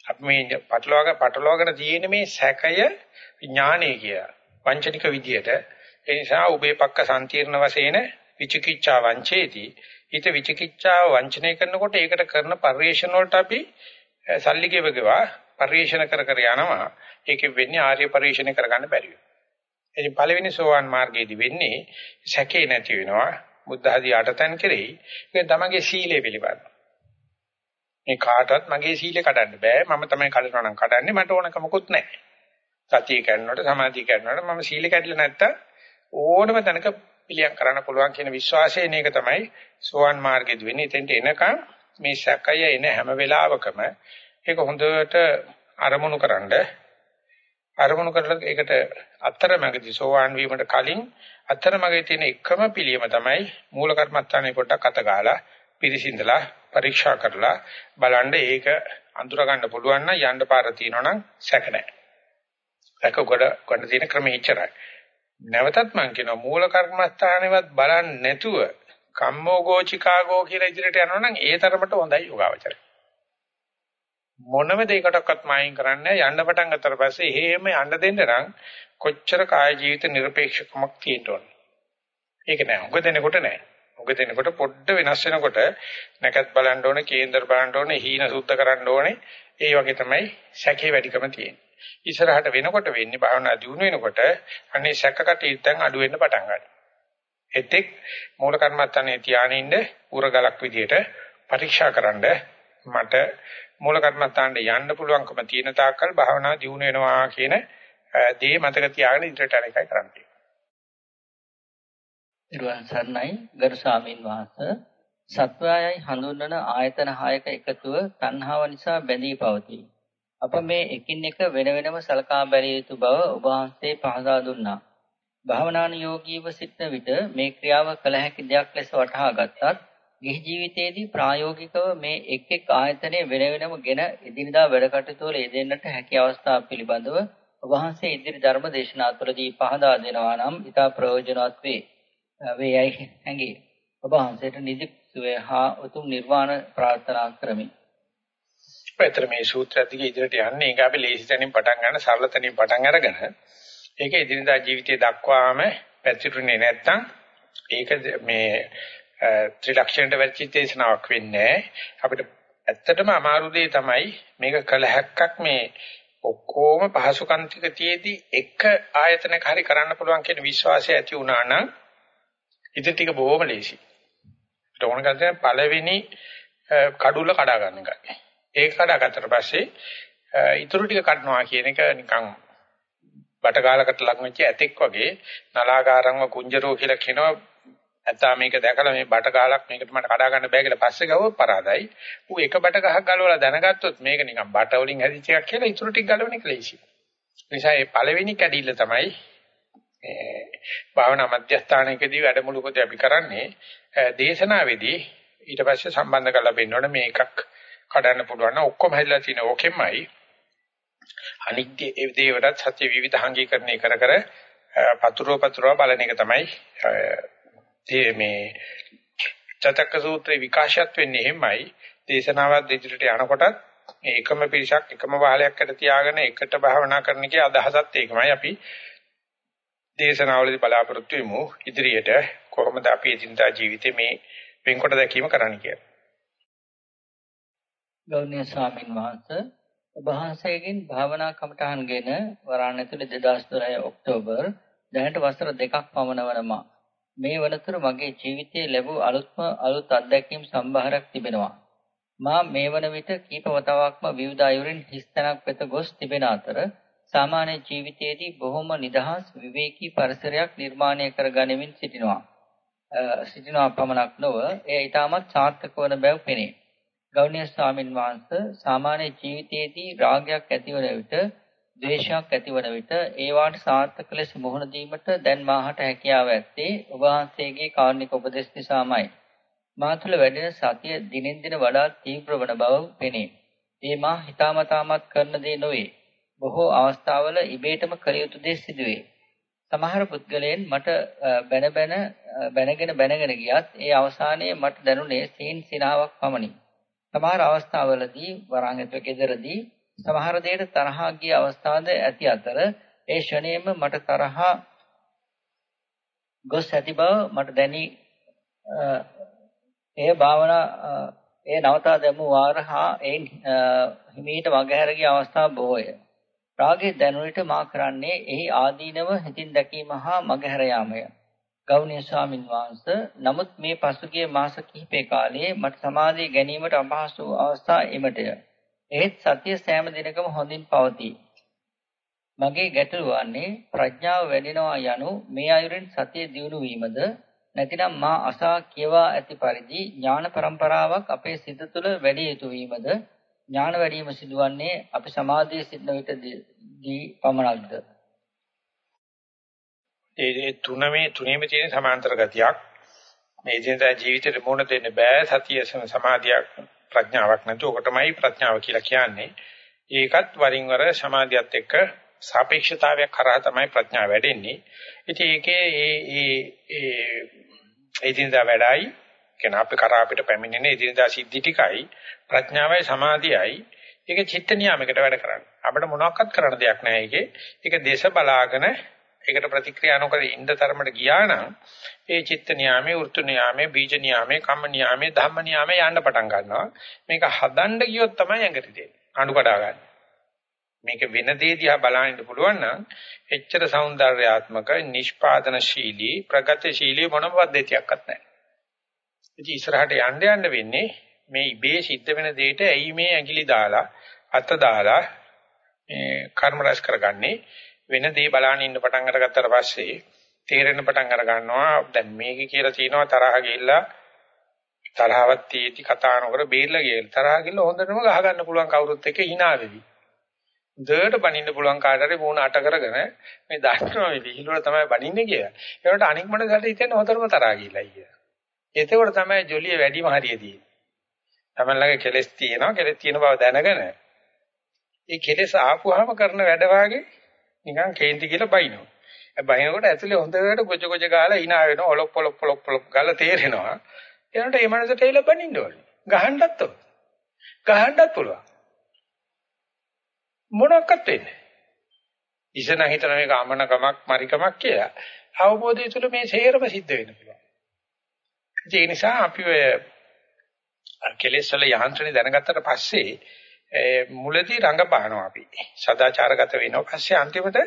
අපි මේ පටලවාගෙන පටලවාගෙන තියෙන මේ සැකය ඥානය කියලා. වංචනික විදියට. ඒ නිසා උබේ පක්ක සම්තිර්ණ වශයෙන් විචිකිච්ඡා වංචේති. ඊට විචිකිච්ඡාව වංචනය කරනකොට ඒකට කරන පරිේශන වලට අපි සල්ලි ගෙවගවා පරිේශන කර කර යනවා. ඒකෙ වෙන්නේ ආර්ය පරිේශන කරගන්න බැරි වෙනවා. ඉතින් පළවෙනි සෝවාන් මාර්ගයේදී වෙන්නේ සැකේ නැති වෙනවා. බුද්ධ ආදී අටතන් කෙරෙහි. ඒක තමගේ සීලය පිළිබඳ. මේ කාටවත් මගේ සීලය කඩන්න බෑ. මම තමයි කඩනවා නම් කඩන්නේ මට ඕනක මොකුත් නැහැ. සතිය කරනකොට සමාධිය කරනකොට මම සීල කැඩලා නැත්තම් ඕනම තැනක පිළියම් කරන්න පුළුවන් කියන විශ්වාසයෙන් ඒක තමයි සෝවාන් මාර්ගයේදී වෙන්නේ. එතෙන්ට එනකම් මේ සැකය එන හැම වෙලාවකම ඒක හොඳට අරමුණු කරන්නේ අරමුණු කරලා ඒකට අතරමැදි සෝවාන් වීමට කලින් අතරමැදි තියෙන එකම පිළියම තමයි මූල කර්මස්ථානේ පොඩ්ඩක් අත ගාලා පිරිසිඳලා පරීක්ෂා කරලා බලන්න ඒක අඳුර ගන්න පුළුවන් නම් යන්න පාර තියෙනවා නම් සැක නැහැ. සැක කොට කොට තියෙන ක්‍රමෙ ඉච්චරයි. නැවතත් මම කියනවා මූල කර්මස්ථානේවත් බලන්නේ නැතුව කම්මෝගෝ චිකාගෝ කියලා ඉදිරියට යනවා නම් ඒ තරමට හොඳයි යෝගාවචරය. මොනම දෙයකටවත් මායින් කරන්නේ යන්න පටන් ගත්තට පස්සේ එහෙම යන්න දෙන්න නම් කොච්චර කාය ජීවිත নিরপেক্ষකමක් තියෙන්න ඕන. ඒක නෑ. උග දෙනකොට නෑ. උග දෙනකොට පොඩ්ඩ වෙනස් වෙනකොට නැකත් බලන්න ඕනේ, කේන්දර බලන්න ඕනේ, හීන සුද්ධ කරන්න ඕනේ. ඒ වගේ තමයි සැකේ වැඩිකම තියෙන්නේ. ඉස්සරහට වෙනකොට වෙන්නේ භාවනා දියුණු වෙනකොට අනේ සැකකට ඉතින් අඩු වෙන්න පටන් ගන්නවා. එතෙක් මූල කර්මත්තනේ තියාගෙන ඉන්න උරගලක් විදියට පරීක්ෂාකරනද මට මූල කර්මස්ථානට යන්න පුළුවන්කම තියෙන තාක්කල් භාවනා දියුණු වෙනවා කියන දේ මතක තියාගෙන ඉදිරියට යන එකයි කරන්නේ. ඊළඟ සර්ණයි ගරු ස්වාමින් වහන්සේ සත්වයයි හඳුන්වන ආයතන හයක එකතුව තණ්හාව නිසා බැඳී පවතී. අප මේ එකින් එක වෙන වෙනම සලකා බැලිය යුතු බව ඔබ වහන්සේ පහදා දුන්නා. භාවනානුයෝගීව සිටන විට මේ ක්‍රියාව කළ හැකි දෙයක් ලෙස වටහා ගත්තත් ගිහි ජීවිතයේදී ප්‍රායෝගිකව මේ එක් එක් ආයතනයේ වෙන වෙනම ගෙන එදිනදා වැඩ කටයුතු වල යෙදෙන්නට හැකි අවස්ථා පිළිබඳව ඔබ වහන්සේ ඉදිරි ධර්ම දේශනා තුළදී පහදා දෙනවා නම් ඉතා ප්‍රයෝජනවත් වේ. වේයයි හැඟේ. ඔබ වහන්සේට නිදි සුවය හා උතුම් නිර්වාණ ප්‍රාර්ථනා කරමි. පැතර මේ සූත්‍රය දිගේ ඉදිරියට යන්නේ ඒක අපි ලේසි තැනින් පටන් ගන්න සරල තැනින් පටන් අරගෙන ඒක ඉදිරියදා ජීවිතයේ දක්වාම පැතිරුනේ නැත්තම් ඒක මේ ත්‍රිලක්ෂණයට වැච්ච දේශනාවක් වෙන්නේ අපිට ඇත්තටම අමාරු දේ තමයි මේක කළ හැක්කක් මේ ඔක්කොම පහසුකම් ටික තියේදී එක ආයතනයක හරි කරන්න පුළුවන් කියන විශ්වාසය ඇති වුණා නම් ඉතින් ටික බොහොම ලේසි. ඒකට ඕන කරන්නේ පළවෙනි කඩුල කඩා ගන්න එකයි. ඒක කඩාගත්තට පස්සේ ඊටු ටික කඩනවා කියන එක නිකන් බටගාලකට ලඟ වෙච්ච ඇතෙක් වගේ නලාකාරංව කුංජරෝ කියලා කියනවා නැත්නම් මේක දැකලා මේ බට ගාලක් මේකට මට කඩා ගන්න බෑ කියලා පස්සේ ගවුව පරාදයි. ඌ එක බට ගහක් ගලවලා දැනගත්තොත් මේක නිකන් බට වලින් හැදිච්ච එකක් කියලා ඊටු ටික ගලවන එක ලේසි. නිසා මේ පළවෙනි කැඩිල්ල තමයි මේ භාවනා මධ්‍යස්ථානයකදී වැඩමුළුකදී අපි කරන්නේ දේශනාවේදී ඊට පස්සේ සම්බන්ධ කරලා පෙන්නවනේ මේ එකක් කඩන්න පුළුවන් නම් ඔක්කොම හැදලා තියෙන ඕකෙමයි අනිත්‍ය ඒ දේවටත් සත්‍ය විවිධාංගීකරණය කර කර පතුරව පතුරව බලන එක තමයි මේ චතක සූත්‍රේ විකාශයත් වෙන්නේ එහෙමයි දේශනාවක් දෙජිටට යනකොටත් මේ එකම පිරිසක් එකම වාහලයක්කට තියාගෙන එකට භාවනා කරන එකේ අදහසත් ඒකමයි අපි දේශනාවලදී බලාපොරොත්තු වෙමු ඉදිරියට කොහොමද අපි එදිනදා ජීවිතේ මේ වෙන්කොට දැකීම කරන්න කියලා. ගෞරවනීය ස්වාමින් වහන්සේ ඔබ වහන්සේගෙන් භාවනා කමඨහන්ගෙන වරාණ ඇතුළේ 2012 ඔක්තෝබර් දැනට වසර දෙකක් පමණ වනවා. මේ වනතුරු මගේ ජීවිතයේ ලැබූ අලුත්ම අලුත් අත්දැකීම් සම්භාරයක් තිබෙනවා. මා මේ වන විට කීප වතාවක්ම විවිධ අයුරින් හිස්තැනක් වෙත ගොස් තිබෙන අතර සාමාන්‍ය ජීවිතයේදී බොහොම නිදහස් විවේකී පරිසරයක් නිර්මාණය කර ගනිමින් සිටිනවා. සිටිනවා පමණක් නොව එය ඊටමත් සාර්ථක වන බව පෙනේ. ගෞණීය ස්වාමින් වහන්සේ සාමාන්‍ය ජීවිතයේදී රාගයක් ඇතිවන විට ද්වේෂයක් ඇතිවන විට ඒවාට සාර්ථක ලෙස මුහුණ දීමට දැන් මාහට හැකියාව ඇත්තේ ඔබ වහන්සේගේ කාරුණික උපදෙස් නිසාමයි. මා තුළ වැඩෙන සතිය දිනෙන් දින වඩා තීව්‍ර වන බව පෙනේ. ඒ මා හිතාමතාමත් කරන දේ නොවේ. බොහෝ අවස්ථාවල ඉබේටම කළ යුතු දේ සිදුවේ. සමහර පුද්ගලයන් මට බැන බැන බැනගෙන බැනගෙන ගියත් ඒ අවසානයේ මට දැනුනේ සීන් සිනාවක් පමණි. සමහර අවස්ථාවලදී වරන් ඇතුළේ ගෙදරදී සමහර දෙයට තරහා ගිය අවස්ථාද ඇති අතර ඒ ෂණයෙම මට තරහා ගොස් ඇති බව මට දැනි එය භාවනා එය නවතා දැමු වාරහා එයින් හිමීට මගහැර ගිය අවස්ථා බොහෝය. රාගයේ දැනුනිට මා කරන්නේ එහි ආදීනව හිතින් දැකීම හා මගහැර යාමය. ගෞණීය ස්වාමින් වහන්සේ නමුත් මේ පසුගිය මාස කිහිපය කාලයේ මට සමාධිය ගැනීමට අපහසු අවස්ථා එමටය. එහෙත් සතිය සෑම දිනකම හොඳින් පවතී. මගේ ගැටලුව වන්නේ ප්‍රඥාව වැඩෙනවා යනු මේ අයුරින් සතිය දියුණු වීමද? නැතිනම් මා අසා කියවා ඇති පරිදි ඥාන પરම්පරාවක් අපේ සිත තුළ වැඩි යුතු වීමද? ඥාන වැඩිම සිදුවන්නේ අපි සමාධියේ සිටින විටදී පමණක්ද? ඒ තුනමේ තුනේම තියෙන සමාන්තර ගතියක්. මේ ජීවිතය ජීවිතේ මොන දෙන්න බෑ. සතිය සමාධියක් ප්‍රඥාවක් නැතු ඔකටමයි ප්‍රඥාව කියලා කියන්නේ. ඒකත් වරින් වර සමාධියත් එක්ක සාපේක්ෂතාවයක් කරා තමයි ප්‍රඥාව වැඩෙන්නේ. ඉතින් ඒකේ ඒ ඒ ඒ එදිනදා වැඩයි කියන අපේ කරා අපිට පැමිණෙන එදිනදා සිද්ධි ටිකයි ප්‍රඥාවයි සමාධියයි ඒක චිත්ත නියාමයකට වැඩ කරන්නේ. අපිට මොනවත්වත් කරන්න දෙයක් නැහැ ඒකේ. ඒක දේශ බලාගෙන ඒකට ප්‍රතික්‍රියා නොකර ඉන්න තරමට ගියා නම් ඒ චිත්ත නියාමයේ, වෘත්තු නියාමයේ, බීජ නියාමයේ, කම්ම නියාමයේ, ධම්ම නියාමයේ යන්න පටන් ගන්නවා. මේක හදන්න ගියොත් තමයි ඇඟට දෙන්නේ. අඬ කඩා ගන්න. මේක වෙන දේ දිහා බලන්න පුළුවන් නම් එච්චර సౌందర్యාත්මක, නිෂ්පාදනශීලී, ප්‍රගතිශීලී මොනම පද්ධතියක්වත් නැහැ. ඉතින් ඉස්සරහට යන්න යන්න වෙන්නේ මේ ඉබේ සිද්ධ වෙන දෙයට ඇයි මේ ඇඟිලි දාලා අත දාලා මේ කර්ම රැස් කරගන්නේ වෙන දේ බලන්න ඉන්න පටන් අරගත්තට පස්සේ තේරෙන පටන් අර ගන්නවා දැන් මේක කියලා තියෙනවා තරහ ගිහිල්ලා තරහවත් තීටි කතා නොකර බේරලා ගිහලා තරහ ගිහිල්ලා හොඳටම ගහ ගන්න පුළුවන් කවුරුත් එක්ක hina වෙවි. දෙයට බනින්න පුළුවන් කාටරි මූණ අට කරගෙන මේ දන්නවා මේ විහිළුව තමයි බනින්නේ කියලා. ඒකට අනික් මනසට හිතෙන්නේ හොඳටම තරහ ගිහිල්ලා කියලා. එතකොට තමයි ජොලිය වැඩිම හරියදී. තමන්ලගේ කෙලස් තියෙනවා කෙලස් තියෙන බව දැනගෙන ඒ කෙලස් ආපුවාම කරන වැඩ වාගේ නිකන් කේන්ති කියලා බයිනවා. ඒ බයිනකොට ඇතුලේ හොඳට ගොජ ගොජ ගාලා hina වෙනවා ඔලොප් පොලොප් පොලොප් පොලොප් ගාලා තේරෙනවා. එනකොට ඒ මනසට එල බනින්න ඕනේ. ගහන්නත් ඕනේ. ගහන්නත් පුළුවන්. මොනක්වත් වෙන්නේ. ඉසන හිතන මේක අමනකමක් මරිකමක් කියලා. අවබෝධය තුළ මේ සේරම සිද්ධ වෙන්න පුළුවන්. ඒ නිසා අපි ඔය කෙලෙස් වල යහන්ත්‍රණي දැනගත්තට පස්සේ මුලදී රංගපානවා අපි. සදාචාරගත වෙනවා. පස්සේ අන්තිමට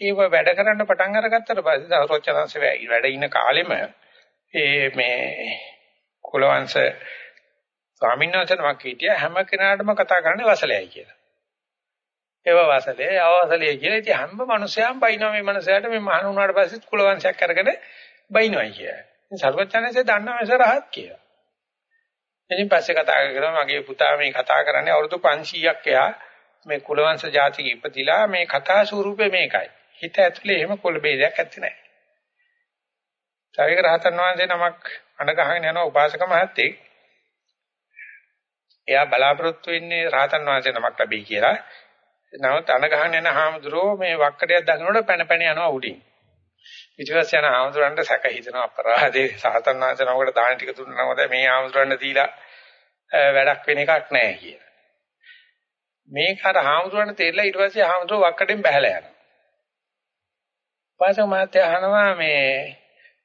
ඒව වැඩ කරන්න පටන් අරගත්තට පස්සේ සරෝජනංශ වැඩ ඉන්න කාලෙම ඒ මේ කුලවංශ ස්වාමීන් වහන්සේ නමක් හිටියා හැම කෙනාටම කතා කරන්නේ වසලයයි කියලා. ඒව වසලේ අවසලේ කියලා ඉතින් හැම මිනිසයාම බයිනවා මේ මිනිසයාට මේ මහණ වුණාට පස්සේ කුලවංශයක් අරගෙන බයිනවයි කියලා. ඉතින් සර්වඥාන්සේ දන්නා මේස රහත් කියලා. ඉතින් පස්සේ කතා කරනවා මගේ පුතා මේ කතා කරන්නේ අවුරුදු 500ක් එහා මේ කුලවංශ ජාතික ඉපදිලා මේ කතා ස්වරූපේ මේකයි. හිත ඇතුලේ එහෙම කුල ભેදයක් ඇත්තේ නැහැ. සාරික රහතන් වහන්සේ නමක් අඬ ගහගෙන යන උපාසක මහත්තයෙක් එයා බලාපොරොත්තු වෙන්නේ රහතන් වහන්සේ නමක් ලැබෙයි කියලා. නමුත් අඬ ගහගෙන යන හාමුදුරුවෝ මේ වක්කඩයක් දකින්නකොට පැන පැන යනවා උඩින්. ඊටවස් යන ආමතුරන්ට සැක හිතෙනවා අපරාධේ සාතන් වහන්සේ නමකට දාන ටික දුන්නා නම් හොඳයි මේ ආමතුරන්ට දීලා වැඩක් වෙන එකක් නැහැ කියලා. මේක අර ආමතුරන්ට තේරලා ඊට පස්සේ ආමතුර වක්කඩෙන් බහැලා යනවා. පාසක මාත්‍ය අහනවා මේ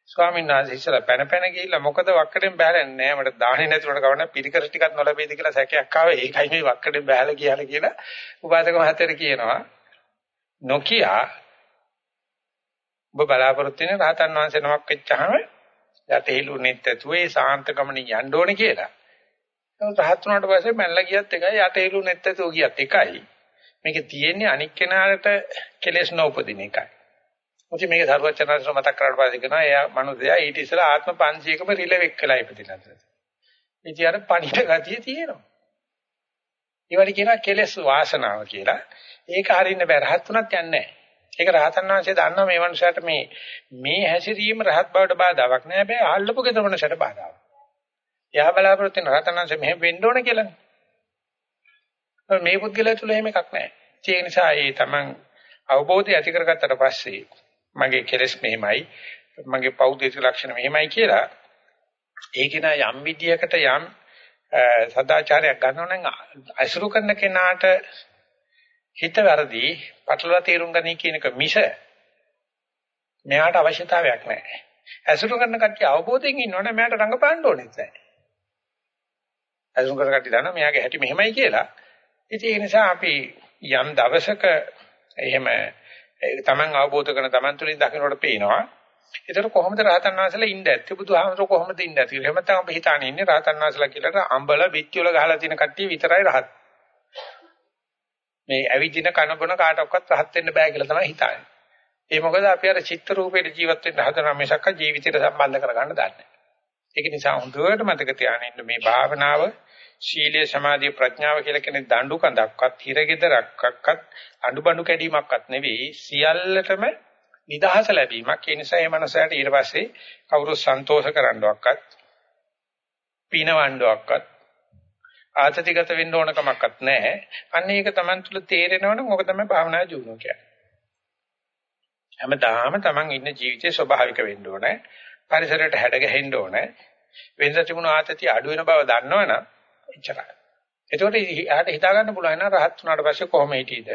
ස්වාමීන් වහන්සේ ඉස්සලා පැන පැන ගිහිල්ලා මොකද වක්කඩෙන් බහැලා නෑ මට දාහේ නැතුනට කවන්න පිරිකර ටිකක් නොලැබෙයිද කියලා සැකයක් ආවා ඒකයි මේ වක්කඩෙන් බහැලා කියලා කියලා උපාසක මහත්තයා කියනවා නොකියා ඔබ බලාපොරොත්තු වෙන රහතන් වහන්සේ නමක් වෙච්චාම යතේලු නෙත්තතුවේ සාන්තකමණි යන්න ඕනේ කියලා. ඒක රහත් වුණාට පස්සේ මැල්ලා ගියත් එකයි යතේලු නෙත්තතුව ගියත් එකයි. මේක තියෙන්නේ අනික් කෙනාට කෙලෙස් නොඋපදින එකයි. මොකද මේක සර්වචනන්ස මතක් කරලා පස්සේ කියනවා එයා මනුස්සයා ඊට ඉස්සෙල්ලා ආත්ම 500කම රිලෙවෙක් වෙලා ඉපදිලා තියෙනවා. ඉතින් අර පණිට ගතිය තියෙනවා. ඒවට කියනවා කෙලෙස් වාසනාව කියලා. ඒක හරින්න බෑ රහත් උනත් යන්නේ නැහැ. ඒක රහතන් වහන්සේ දන්නවා මේ මනුස්සයාට මේ මේ හැසිරීම රහත් බවට බාධාවක් නෑ බෑ අල්ලපු ගෙදර මනුස්සයට බාධාවක්. එයා බලාපොරොත්තු වෙන රහතන් වහන්සේ මෙහෙම වෙන්න ඕන කියලානේ. මේ පුද්ගලයා තුල එහෙම එකක් නෑ. ඒ නිසා ඒ තමන් අවබෝධය ඇති කරගත්තට පස්සේ මගේ කෙලෙස් මෙහෙමයි මගේ පෞද්ගලික ලක්ෂණ මෙහෙමයි කියලා ඒක නා යම් විදියකට යම් සදාචාරයක් ගන්නව නම් අසුරු කරන කෙනාට හිත වැරදි පටලවා තේරුම් ගන්න කියන එක මිස මෙයාට අවශ්‍යතාවයක් නැහැ. ඇසුරු කරන කට්ටිය අවබෝධයෙන් ඉන්නවනේ මෙයාට රඟපාන්න ඕනෙත් නැහැ. ඇසුරු කරන කට්ටිය දන්නා මෙයාගේ හැටි මෙහෙමයි කියලා. ඉතින් ඒ නිසා අපි යම් දවසක එහෙම තමන් අවබෝධ කරන තමන් තුළින් දකින්නට පේනවා. ඒතර කොහොමද රහතන් වහන්සේලා ඉඳ ඇත්තේ බුදුහාමර කොහොමද ඉඳ ඇත්තේ? එහෙම තමයි අපි හිතානේ ඉන්නේ රහතන් වහන්සේලා කියලා අම්බල බිත්තිවල ගහලා තියෙන කට්ටිය විතරයි රහත්. මේ ඇවිදින කන බොන කාටවත් රහත් වෙන්න බෑ කියලා තමයි හිතන්නේ. ඒ මොකද අපි අර චිත්ත රූපේට ජීවත් වෙන්න හදන මිසක් ජීවිතයට සම්බන්ධ කරගන්න දන්නේ ඒක නිසා හොඳට මතක තියාගන්න මේ භාවනාව ශීලයේ සමාධිය ප්‍රඥාව කියලා කියන්නේ දඬු කඳක්වත් හිරගෙදරක්වත් අඬබඬු කැඩීමක්වත් නෙවෙයි සියල්ලටම නිදහස ලැබීමක්. ඒ නිසා මේ මනසට ඊට පස්සේ කවුරු සන්තෝෂ කරන්නවක්වත් පිනවන්නවක්වත් ආතතිගත වෙන්න ඕන කමක්වත් නැහැ. අන්න ඒක Taman තුල තේරෙනවනම් ඕක තමයි භාවනා ජීවණය කියන්නේ. හැමදාම Taman ඉන්න ජීවිතේ ස්වභාවික වෙන්න ඕනේ. පරිසරයට හැඩගැහෙන්න ඕනේ. වෙනස තිබුණු ආතතිය අඩු වෙන බව දන්නවනම් එච්චරයි. එතකොට යාට හිතා ගන්න පුළුවන් නේද රහත් වුණාට පස්සේ කොහොම හිටියද?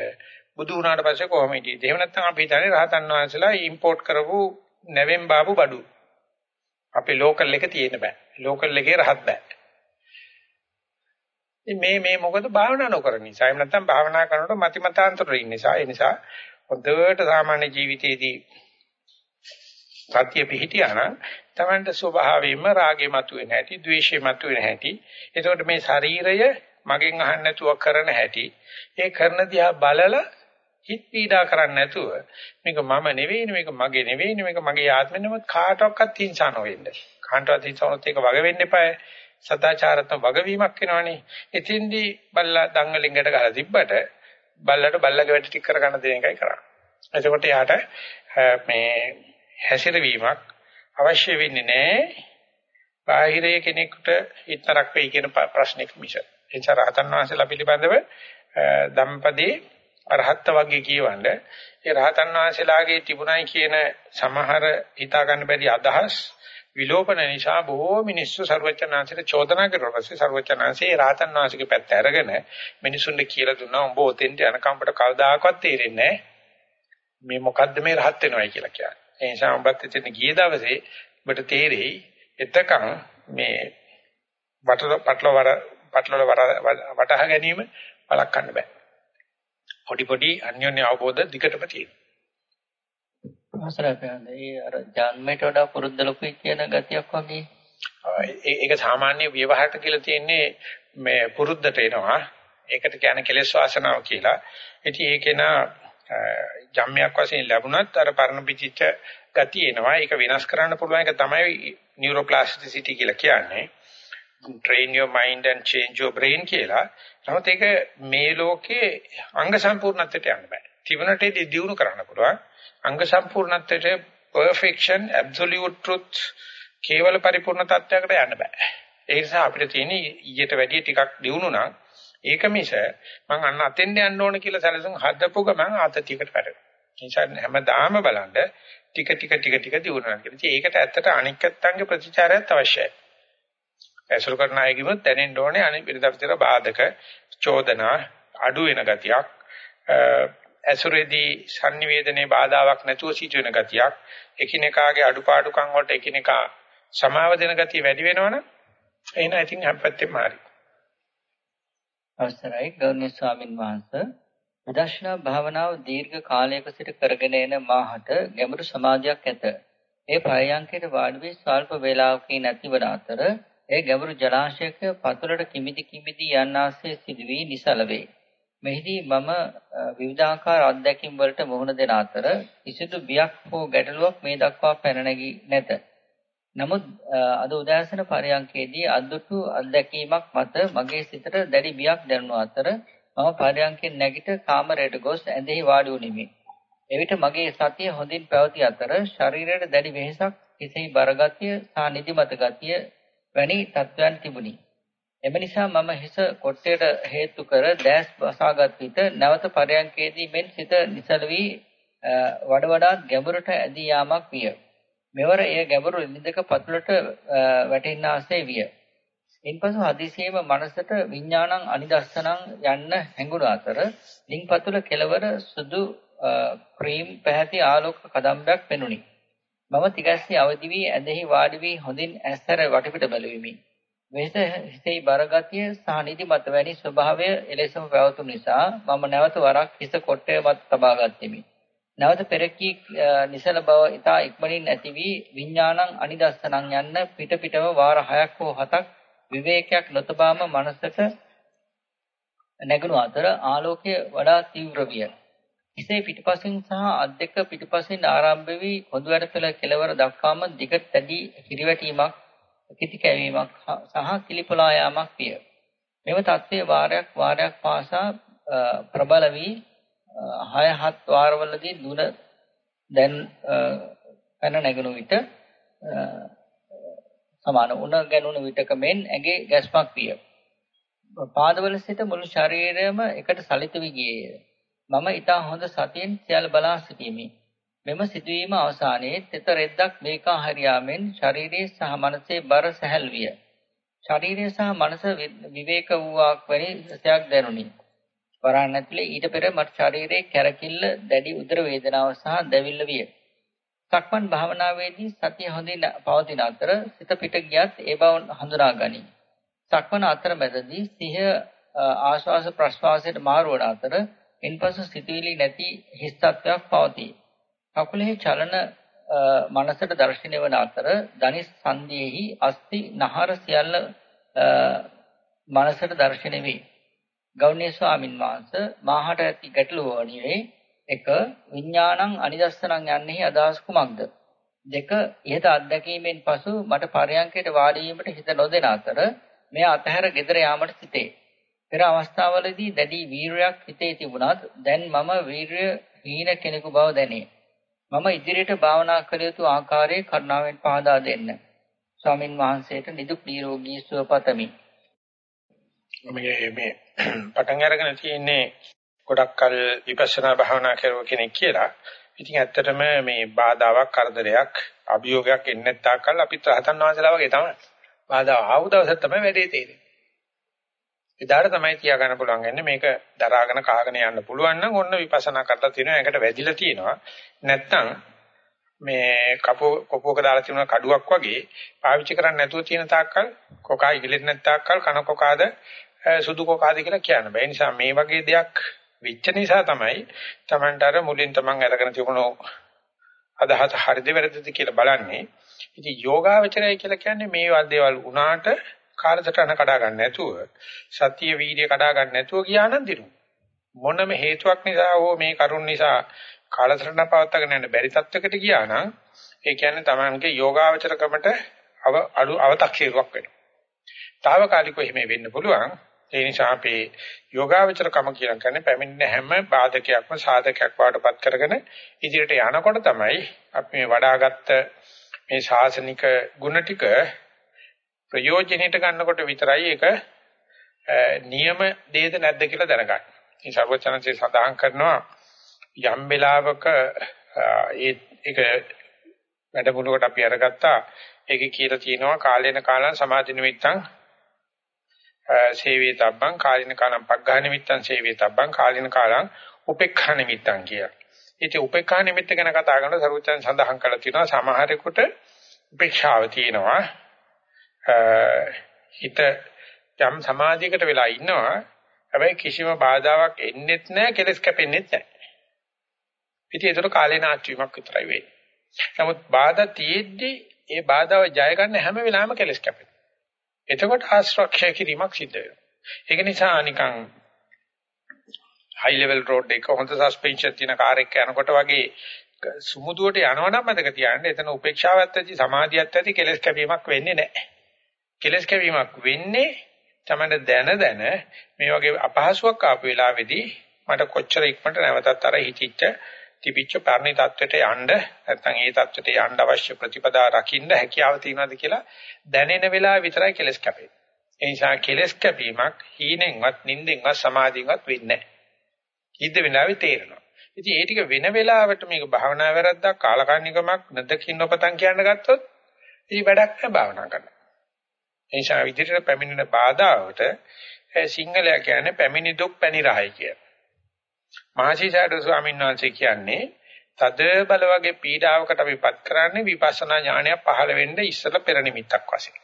බුදු වුණාට පස්සේ කොහොම හිටියද? එහෙම නැත්නම් අපි හිතන්නේ රහතන් වහන්සේලා ඉම්පෝට් කරපු නැවෙන් බාපු බඩු. අපේ ලෝකල් එක තියෙන්න බෑ. ලෝකල් එකේ රහත් බෑ. මේ මේ මොකද භාවනා නොකරන නිසා. එහෙම නැත්නම් භාවනා කරනකොට මතිමතාන්තර ඉන්න නිසා. ඒ නිසා හොඳට සාමාන්‍ය ජීවිතයේදී සත්‍ය පිහිටියා නම් Tamanට ස්වභාවයෙන්ම රාගේ මතුවෙන හැටි, ද්වේෂේ මතුවෙන හැටි. එතකොට මේ ශරීරය මගෙන් අහන්න නැතුව කරන හැටි, ඒ කරන දිහා බලලා හිත පීඩා කරන්නේ නැතුව මේක මම නෙවෙයි මේක මගේ නෙවෙයි මේක මගේ ආත්මෙ නෙවෙයි කාටවත් හිංසා නොවෙන්න. කාටවත් හිංසාවනොත් ඒක වග වෙන්න එපායි. සදාචාරත්ම වගවීමක් වෙනවනේ. එතින්දී බල්ලා දංගලින්ගට ගහලා තිබ්බට බල්ලට බල්ලගේ වැඩ ටික කරගන්න දෙන එකයි කරන්නේ. එතකොට යාට මේ හැසිරවීමක් අවශ්‍ය වෙන්නේ නැහැ. බාහිරයේ කෙනෙකුට ඉතරක් වෙයි කියන ප්‍රශ්නයක් මිස. එනිසා රහතන් වහන්සේලා පිළිබඳව ධම්පදේ අරහත් වගේ කියවන්නේ ඒ රහතන් වහන්සේලාගේ තිබුණයි කියන සමහර හිතා ගන්න බැරි අදහස් විලෝපන නිසා බොහෝ මිනිස්සු ਸਰවචනාංශයට චෝදනා කරනවා. පස්සේ ਸਰවචනාංශේ රාතන් වාසික පැත්ත අරගෙන මිනිසුන්ට කියලා දුන්නා උඹ ඔතෙන්ට යනකම්පට කවදාකවත් තේරෙන්නේ නැහැ. මේ මොකද්ද මේ රහත් වෙනවයි කියලා කියන්නේ. ඒ නිසා උඹත් එතන ගිය දවසේ ඔබට තේරෙයි එතකන් මේ වට පටලවර පටලවර වටහා ගැනීම වළක්වන්න බෑ. පොඩි පොඩි අන්‍යෝන්‍ය අවබෝධ දිකටම තියෙනවා. අවසරයි ඒ අර ජන්මයට වඩා පුරුද්ද ලොකුයි කියන ගතියක් වගේ. ඒක සාමාන්‍ය ව්‍යවහාරට කියලා තියෙන්නේ මේ පුරුද්දට එනවා. ඒකට කියන්නේ කෙලෙස් වාසනාව කියලා. ඉතින් ඒකේන ජම්මයක් වශයෙන් ලැබුණත් අර පරණ පිටිච්ච ගතිය එනවා. ඒක වෙනස් කරන්න පුළුවන් එක තමයි neuroplasticity කියලා කියන්නේ. train your mind and change your brain කියලා. නමුත් ඒක මේ ලෝකේ අංග සම්පූර්ණත්වයට යන්න බෑ. තිබුණට දියුණු කරන්න පුළුවන්. අංග සම්පූර්ණත්වයට perfection absolute truth කේවල පරිපූර්ණ තත්ත්වයකට යන්න බෑ. ඒ නිසා අපිට තියෙන්නේ ඊට වැඩිය ටිකක් දියුණු නම් ඒක මිස මම අන්න අතෙන්ද යන්න ඕන කියලා සැලසුම් හදපු ගමන් අතතියකට වැටෙනවා. ඒ නිසා හැමදාම බලන්න ටික ටික ටික ටික දියුණුවක් කියලා. ඒකට ඇත්තට අනික් පැත්තන්ගේ ප්‍රතිචාරයත් අවශ්‍යයි. ඇසුරු කරන අයගෙම දැනෙන්න ඕනේ අනිත් විරදපතර බාධක චෝදනා අඩු වෙන ගතියක් ඇසුරේදී sannivedanaye බාධාවක් නැතුව සිටින ගතියක් එකිනෙකාගේ අඩුපාඩුකම් වලට එකිනෙකා සමාව දෙන ගතිය වැඩි වෙනවනම් එහෙනම් ඉතින් හැප්පැත්තේ මාරි. අවසරයි ගෞරවනීය ස්වාමින් වහන්සේ විදර්ශනා භාවනාව දීර්ඝ කාලයක සිට කරගෙන එන මාහට ගැඹුරු සමාධියක් ඇත. ඒ පරයන්කයට වාඩි වී ස්වල්ප වේලාවකින් නැතිවන අතර ඒ ගැඹුරු ජලාශයක පතුලට කිමිදි කිමිදි යන්නාසේ සිදුවී නිසල වේ. මෙහිදී මම විවිධාකාර අත්දැකීම් වලට මුහුණ දෙන අතර කිසිදු බියක් හෝ ගැටලුවක් මේ දක්වා පැන නැත. නමුත් අද උදෑසන පරයන්කේදී අද්දුටු අත්දැකීමක් මත මගේ සිතට දැඩි බියක් දැනුණු අතර මම පරයන්කෙන් නැගිට කාමරයට ගොස් ඇඳෙහි වාඩි වුනිමි. එවිට මගේ සතිය හොඳින් පැවති අතර ශරීරයට දැඩි වෙහෙසක්, කිසිහි බරගතිය සහ නිදිමත ගතිය වැනි තත්ත්වයන් තිබුණි. එම නිසා මම හිස කොට්ටේට හේතු කර දැස් වසාගත් විට නැවත පරයන්කේදී මෙන් සිත නිසල වී වඩ වඩාත් ගැඹුරට ඇදී යාමක් විය. මෙවර එය ගැඹුරු නිදක පතුලට වැටෙන්නාසේ විය. ඉන්පසු හදිසියෙම මනසට විඥානං අනිදස්සනං යන්න හැඟුණු අතර ලින්පතුල කෙලවර සුදු ක්‍රීම් පැහැති ආලෝක කදම්බයක් පෙනුනි. මම තිගැස්සී අවදි වී ඇඳෙහි වාඩි වී හොඳින් ඇස්තර වටපිට බැලුවෙමි. වෙහෙස හිතේ බරගතිය සහ නිදිමත වැනි ස්වභාවය එලෙසම පැවතු නිසා මම නැවත වරක් හිස කොට්ටය මත තබා ගත්ෙමි. නැවත පෙරකී නිසල බව ඊතා ඉක්මනින් ඇති වී විඥානං අනිදස්සනං යන්න පිට පිටම වාර 6ක් හෝ 7ක් විවේකයක් නොතබාම මනසට නැගුණු අතර ආලෝකය වඩා තීව්‍ර විය. හිසේ පිටපසින් සහ අත් දෙක පිටපසින් ආරම්භ වී කොඳු වැඩපළ කෙළවර දක්වාම දිගට තැඩි හිරිවැටීමක් කිති කැවීමක් සහ කිලිපලා යාමක් විය. මෙම தත්ත්වයේ වාරයක් වාරයක් පාසා ප්‍රබල වී 6 7 වාරවලදී දුන දැන් පැන නැගුණු විට සමාන උණ ගැනුණු විටක මෙන් ඇගේ ගැස්මක් විය. පාදවල සිට මුළු ශරීරයම එකට සලිත වී ගියේය. මම ඊට හොඳ සතියෙන් සියල්ල බලා සිටීමේ මෙම සිදුවීම අවසානයේ තෙත රෙද්දක් මේකා හරියාමෙන් ශරීරයේ සහ මනසේ බර සැහැල් විය. ශරීරය සහ මනස විවේක වූවක් වැනි සයක් දැනුනි. වරහන් ඇතුලේ ඊට පෙර මට ශරීරයේ කැරකිල්ල දැඩි උදර වේදනාව සහ දැවිල්ල විය. සක්මන් භාවනාවේදී සතිය හොඳින් පවතින අතර සිත පිට ගියත් ඒ බව හඳුනා ගනී. සක්මන අතරමැදදී සිහිය ආශ්වාස ප්‍රශ්වාසයට මාරු වන අතර ඉන්පසු සිතුවිලි නැති හිස් තත්ත්වයක් පවතී. කකුලෙහි චලන මනසට දැర్శණය වන අතර ධනිස් සංදීෙහි අස්ති නහර සියල්ල මනසට දැర్శණය වේ. ගෞණීය ස්වාමින් වහන්සේ මාහට ඇති ගැටලුව වන්නේ එක විඥාණං අනිදස්සනං යන්නේ අදහස් කුමක්ද? දෙක ඉහත අත්දැකීමෙන් පසු මට පරයන්කයට වාඩි වීමට හිත නොදෙන අතර මෙය අතහැර ගෙදර යාමට සිටේ. පෙර අවස්ථාවලදී දැඩි වීරයක් හිතේ තිබුණත් දැන් මම වීරය හීන කෙනෙකු බව දැනේ. මම ඉදිරියට භාවනා කළ යුතු ආකාරයේ කරුණාවෙන් පහදා දෙන්න. ස්වාමින් වහන්සේට නිදුක් නිරෝගී සුව පතමි. මේ මේ පටන් අරගෙන තියෙන්නේ ගොඩක් කල විපස්සනා භාවනා කරුව කෙනෙක් කියලා. ඉතින් ඇත්තටම මේ බාධාවක් කරදරයක් අභියෝගයක් එන්නේ නැත්නම් කල් අපිත් රහතන් වහන්සේලා වගේ තමයි. බාධා ආව දවසට තමයි වැඩේ තේරෙන්නේ. එදාට තමයි තියා ගන්න පුළුවන් යන්නේ මේක දරාගෙන කාගෙන යන්න පුළුවන් නම් ඔන්න විපස්සනා කරලා තියෙනවා ඒකට වැදිලා තියෙනවා. නැත්තම් මේ කපෝ කපුවක දාලා තියෙන කඩුවක් වගේ පාවිච්චි කරන්නේ නැතුව තියෙන තාක්කල් කොකා ඉගලෙන්නේ නැත් තාක්කල් කන කොකාද සුදු කොකාද කියලා කියන්න බෑ. ඒ නිසා මේ වගේ දෙයක් වෙච්ච නිසා තමයි Tamanට අර මුලින් Taman අරගෙන තිබුණු අදහස හරිද වැරදිද කියලා බලන්නේ. ඉතින් යෝගාවචරය කියලා කියන්නේ මේ වදේවල් උනාට කාලසටහන කඩා ගන්න නැතුව සතිය වීර්ය කඩා ගන්න නැතුව ගියා නම් දිනු. මොනම හේතුවක් නිසා හෝ මේ කරුණ නිසා කාලසටහන පවත්වාගෙන යන්න බැරි තත්වයකට ගියා නම් ඒ කියන්නේ Tamanගේ යෝගාවචරකමට අව අඩු අව탁ෂීරුවක් වෙනවා. తాවකාලිකව එහෙම වෙන්න පුළුවන්. ඒ නිසා අපේ යෝගාවචරකම කියන කන්නේ පැමිණෙන හැම බාධකයක්ම සාධකයක් වාටපත් කරගෙන ඉදිරියට යනකොට තමයි අපි මේ වඩාගත්ත මේ ශාසනික ගුණ ටික ප්‍රයෝජනෙට ගන්නකොට විතරයි ඒක නියම දේද නැද්ද කියලා දැනගන්න. ඉතින් සර්වචනන්සේ සඳහන් කරනවා යම් වෙලාවක ඒ ඒක වැඩමුළුවකට අපි අරගත්තා ඒකේ කියලා තියෙනවා කාලේන කාලං සමාධි නිමිත්තං සේවේ තබ්බං කාලින කාලං පග්ඝා නිමිත්තං සේවේ තබ්බං කාලින කාලං උපේක්ඛා නිමිත්තං කියලා. ඉතින් උපේක්ඛා නිමිත්ත ගැන කතා කරනකොට සරුවචන් සඳහන් කරලා තියෙනවා සමහරෙකුට උපේක්ෂාව තියෙනවා. හිත යම් සමාධියකට වෙලා ඉන්නවා. හැබැයි කිසිම බාධාවක් එන්නේත් නැහැ කෙලස් කැපෙන්නේත් නැහැ. ඉතින් ඒතර කාලේ නාට්‍යයක් විතරයි වෙන්නේ. නමුත් බාධා තියෙද්දි ඒ බාධාව ජය ගන්න හැම වෙලාවෙම කෙලස් කැපෙනවා. එතකොට ආශ්‍රක්ෂය කිරීමක් සිද්ධ වෙනවා. ඒක නිසා නිකන් high level road එක හොඳ suspension තියෙන කාර් එකක යනකොට වගේ සුමුදුවට යනවනම් මතක තියාගන්න එතන උපේක්ෂාවත් ඇති සමාධියත් ඇති කෙලස් කැවීමක් වෙන්නේ නැහැ. කෙලස් කැවීමක් වෙන්නේ තමයි දැන දැන මේ වගේ අපහසුයක් ආපු වෙලාවේදී මට කොච්චර ඉක්මනට නැවතත් අර හිතිච්ච තිබිච්ච පරණි தත්වෙට යන්න නැත්නම් ඒ தත්වෙට යන්න අවශ්‍ය ප්‍රතිපදා රකින්න හැකියාව තියෙනවද කියලා දැනෙන වෙලාව විතරයි කෙලස් කැපෙන්නේ. ඒ නිසා කෙලස් කැපීමක් හීනෙන්වත් නිින්දෙන්වත් සමාධියෙන්වත් වෙන්නේ නැහැ. හිත වෙලාවේ තේරෙනවා. ඉතින් ඒ ටික වෙන වෙලාවට මේක භාවනා වැරද්දක් කාලකන්නිකමක් නැදකින් නොපතන් කියන්න ගත්තොත් ඉතින් වැඩක් නැහැ භාවනා කරන්න. ඒ නිසා විදිහට පැමිණෙන බාධාවට සිංහලයා කියන්නේ පැමිණි දුක් පැණි රහයි කියලා. මහසිසාරද ස්වාමීන් වහන්සේ කියන්නේ තද බල වගේ පීඩාවකට අපිපත් කරන්නේ විපස්සනා ඥානය පහළ වෙන්න ඉස්සලා පෙර නිමිත්තක් වශයෙන්.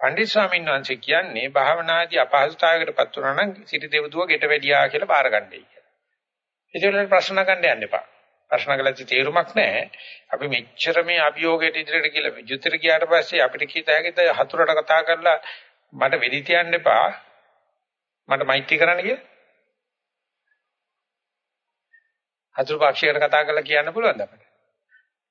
පණ්ඩිත ස්වාමීන් වහන්සේ කියන්නේ භාවනාදී අපහසුතාවයකටපත් වුණා නම් සිටි දෙව්දුව ගෙට වැඩියා කියලා බාරගන්නයි කියලා. ඒකවල ප්‍රශ්න ගන්න යන්න එපා. ප්‍රශ්න කළත් තේරුමක් නැහැ. අපි මෙච්චර මේ අභියෝගයට ඉදිරියට කියලා විජුතර ගියාට පස්සේ අපිට කීත හැකිද හතුරට කතා කරලා මට වෙඩි තියන්න එපා. මට මෛත්‍රී කරන්න කියලා. හතුරු පක්ෂයකට කතා කරලා කියන්න පුළුවන්ද අපිට?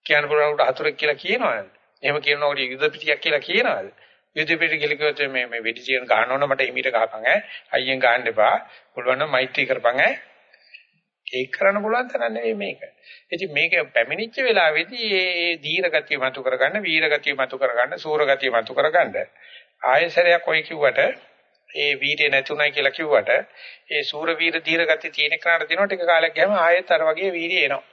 කියන්න පුළුවන් උට හතුරෙක් කියලා කියනවද? එහෙම කියනකොට යුද පිටියක් කියලා කියනවද? යුද පිටිය කියලා කිව්වොත් මේ මේ වෙඩි චීන ගහන්න ඕන මට එමීට ගහපන් ඈ. අයියෙන් ගහන්න එපා. පුළුවන් නම් මෛත්‍රී කරපන් ඈ. ඒක කරන්න පුළුවන් තරම් නෙවෙයි මේක. ඉතින් මේක පැමිණිච්ච වෙලාවේදී මේ දීර්ඝ ගතිය මතු කරගන්න, වීර ගතිය මතු කරගන්න, සූර ගතිය මතු කරගන්න ආයසරයක් ඔය කිව්වට ඒ වීර්ය නැතුණයි කියලා කිව්වට ඒ සූර වීර ධීර ගති තියෙන කෙනාට දිනන ටික කාලයක් ගියාම ආයෙත් අර වගේ වීර්ය එනවා.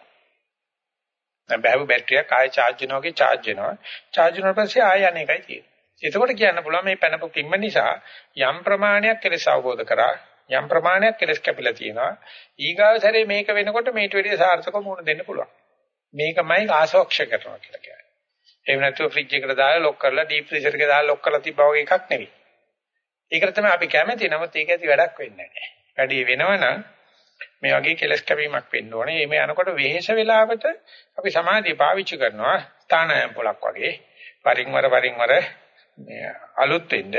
දැන් බෑවු බැටරියක් ආයෙ charge වෙනවා වගේ charge වෙනවා. charge වුණාට පස්සේ ආයෙ අනේකයි තියෙන්නේ. එතකොට කියන්න පුළුවන් මේ පැනපු කිම්ම නිසා යම් ප්‍රමාණයක් කෙලෙස් අවබෝධ කරා යම් ප්‍රමාණයක් කෙලස් කැපිලා තියෙනවා. ඊගාව සැරේ මේක වෙනකොට මේට වැඩිය සාර්ථකව මුණ දෙන්න පුළුවන්. මේකමයි ආසෝක්ෂ කරනවා කියලා කියන්නේ. එහෙම නැතුව ෆ්‍රිජ් එකට දාලා ලොක් කරලා ඩීප් ෆ්‍රීසර් එකේ දාලා ලොක් කරලා තිබ්බා වගේ එකක් නෙවෙයි. ඒකට තමයි අපි කැමති. නමුත් ඒක ඇති වැඩක් වෙන්නේ නැහැ. වැඩි වෙනවනම් මේ වගේ කෙලස් කැවීමක් වෙන්න ඕනේ. මේ යනකොට වෙහෙස වෙලාවට අපි සමාධිය පාවිච්චි කරනවා. තානායම් පොලක් වගේ. වරින් වර වරින් වර මේ අලුත් වෙන්න.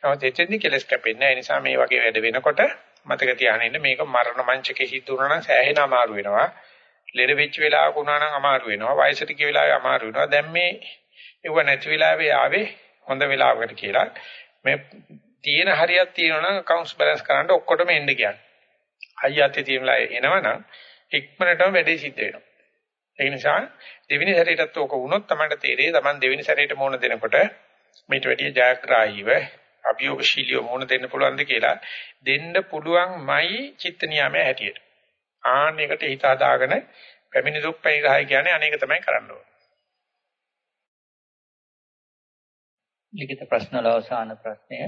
නමුත් එතෙන්දි කෙලස් කැපෙන්නේ නැහැ. ඒ නිසා මේ වගේ වැඩ වෙනකොට මතක තියාගෙන ඉන්න මේක මරණ මංචකේ සිද්ධ වුණා නම් සෑහෙන අමාරු වෙනවා. ලෙඩ වෙච්ච වෙලාවක වුණා නම් අමාරු වෙනවා. වයසට ගිය වෙලාවේ අමාරු වෙනවා. දැන් මේ ඒව නැති වෙලාවේ ආවේ හොඳ වෙලාවකට කියලා මේ තියෙන හරියක් තියෙනවා නම් accounts balance කරන්න ඔක්කොටම එන්න කියන්නේ. අයියාතේ තියෙනලා එනවනම් ඉක්මනටම වැඩේ සිද්ධ වෙනවා. ඒ නිසා දෙවෙනි සැරේටත් ඕක වුණොත් තමයි තේරෙයි Taman දෙවෙනි සැරේට මොන දෙනකොට මේට වැඩිය ජයග්‍රාහීව අභියෝගශීලීව මොන දෙන්න පුළුවන්ද කියලා දෙන්න පුළුවන්මයි චිත්ත නියාමයේ හැටියට. ආන්නයකට හිත හදාගෙන පැමිණි දුක් පරිහාය කියන්නේ අනේක තමයි කරන්න ඕනේ. ලිඛිත ප්‍රශ්න වල අවසාන ප්‍රශ්නය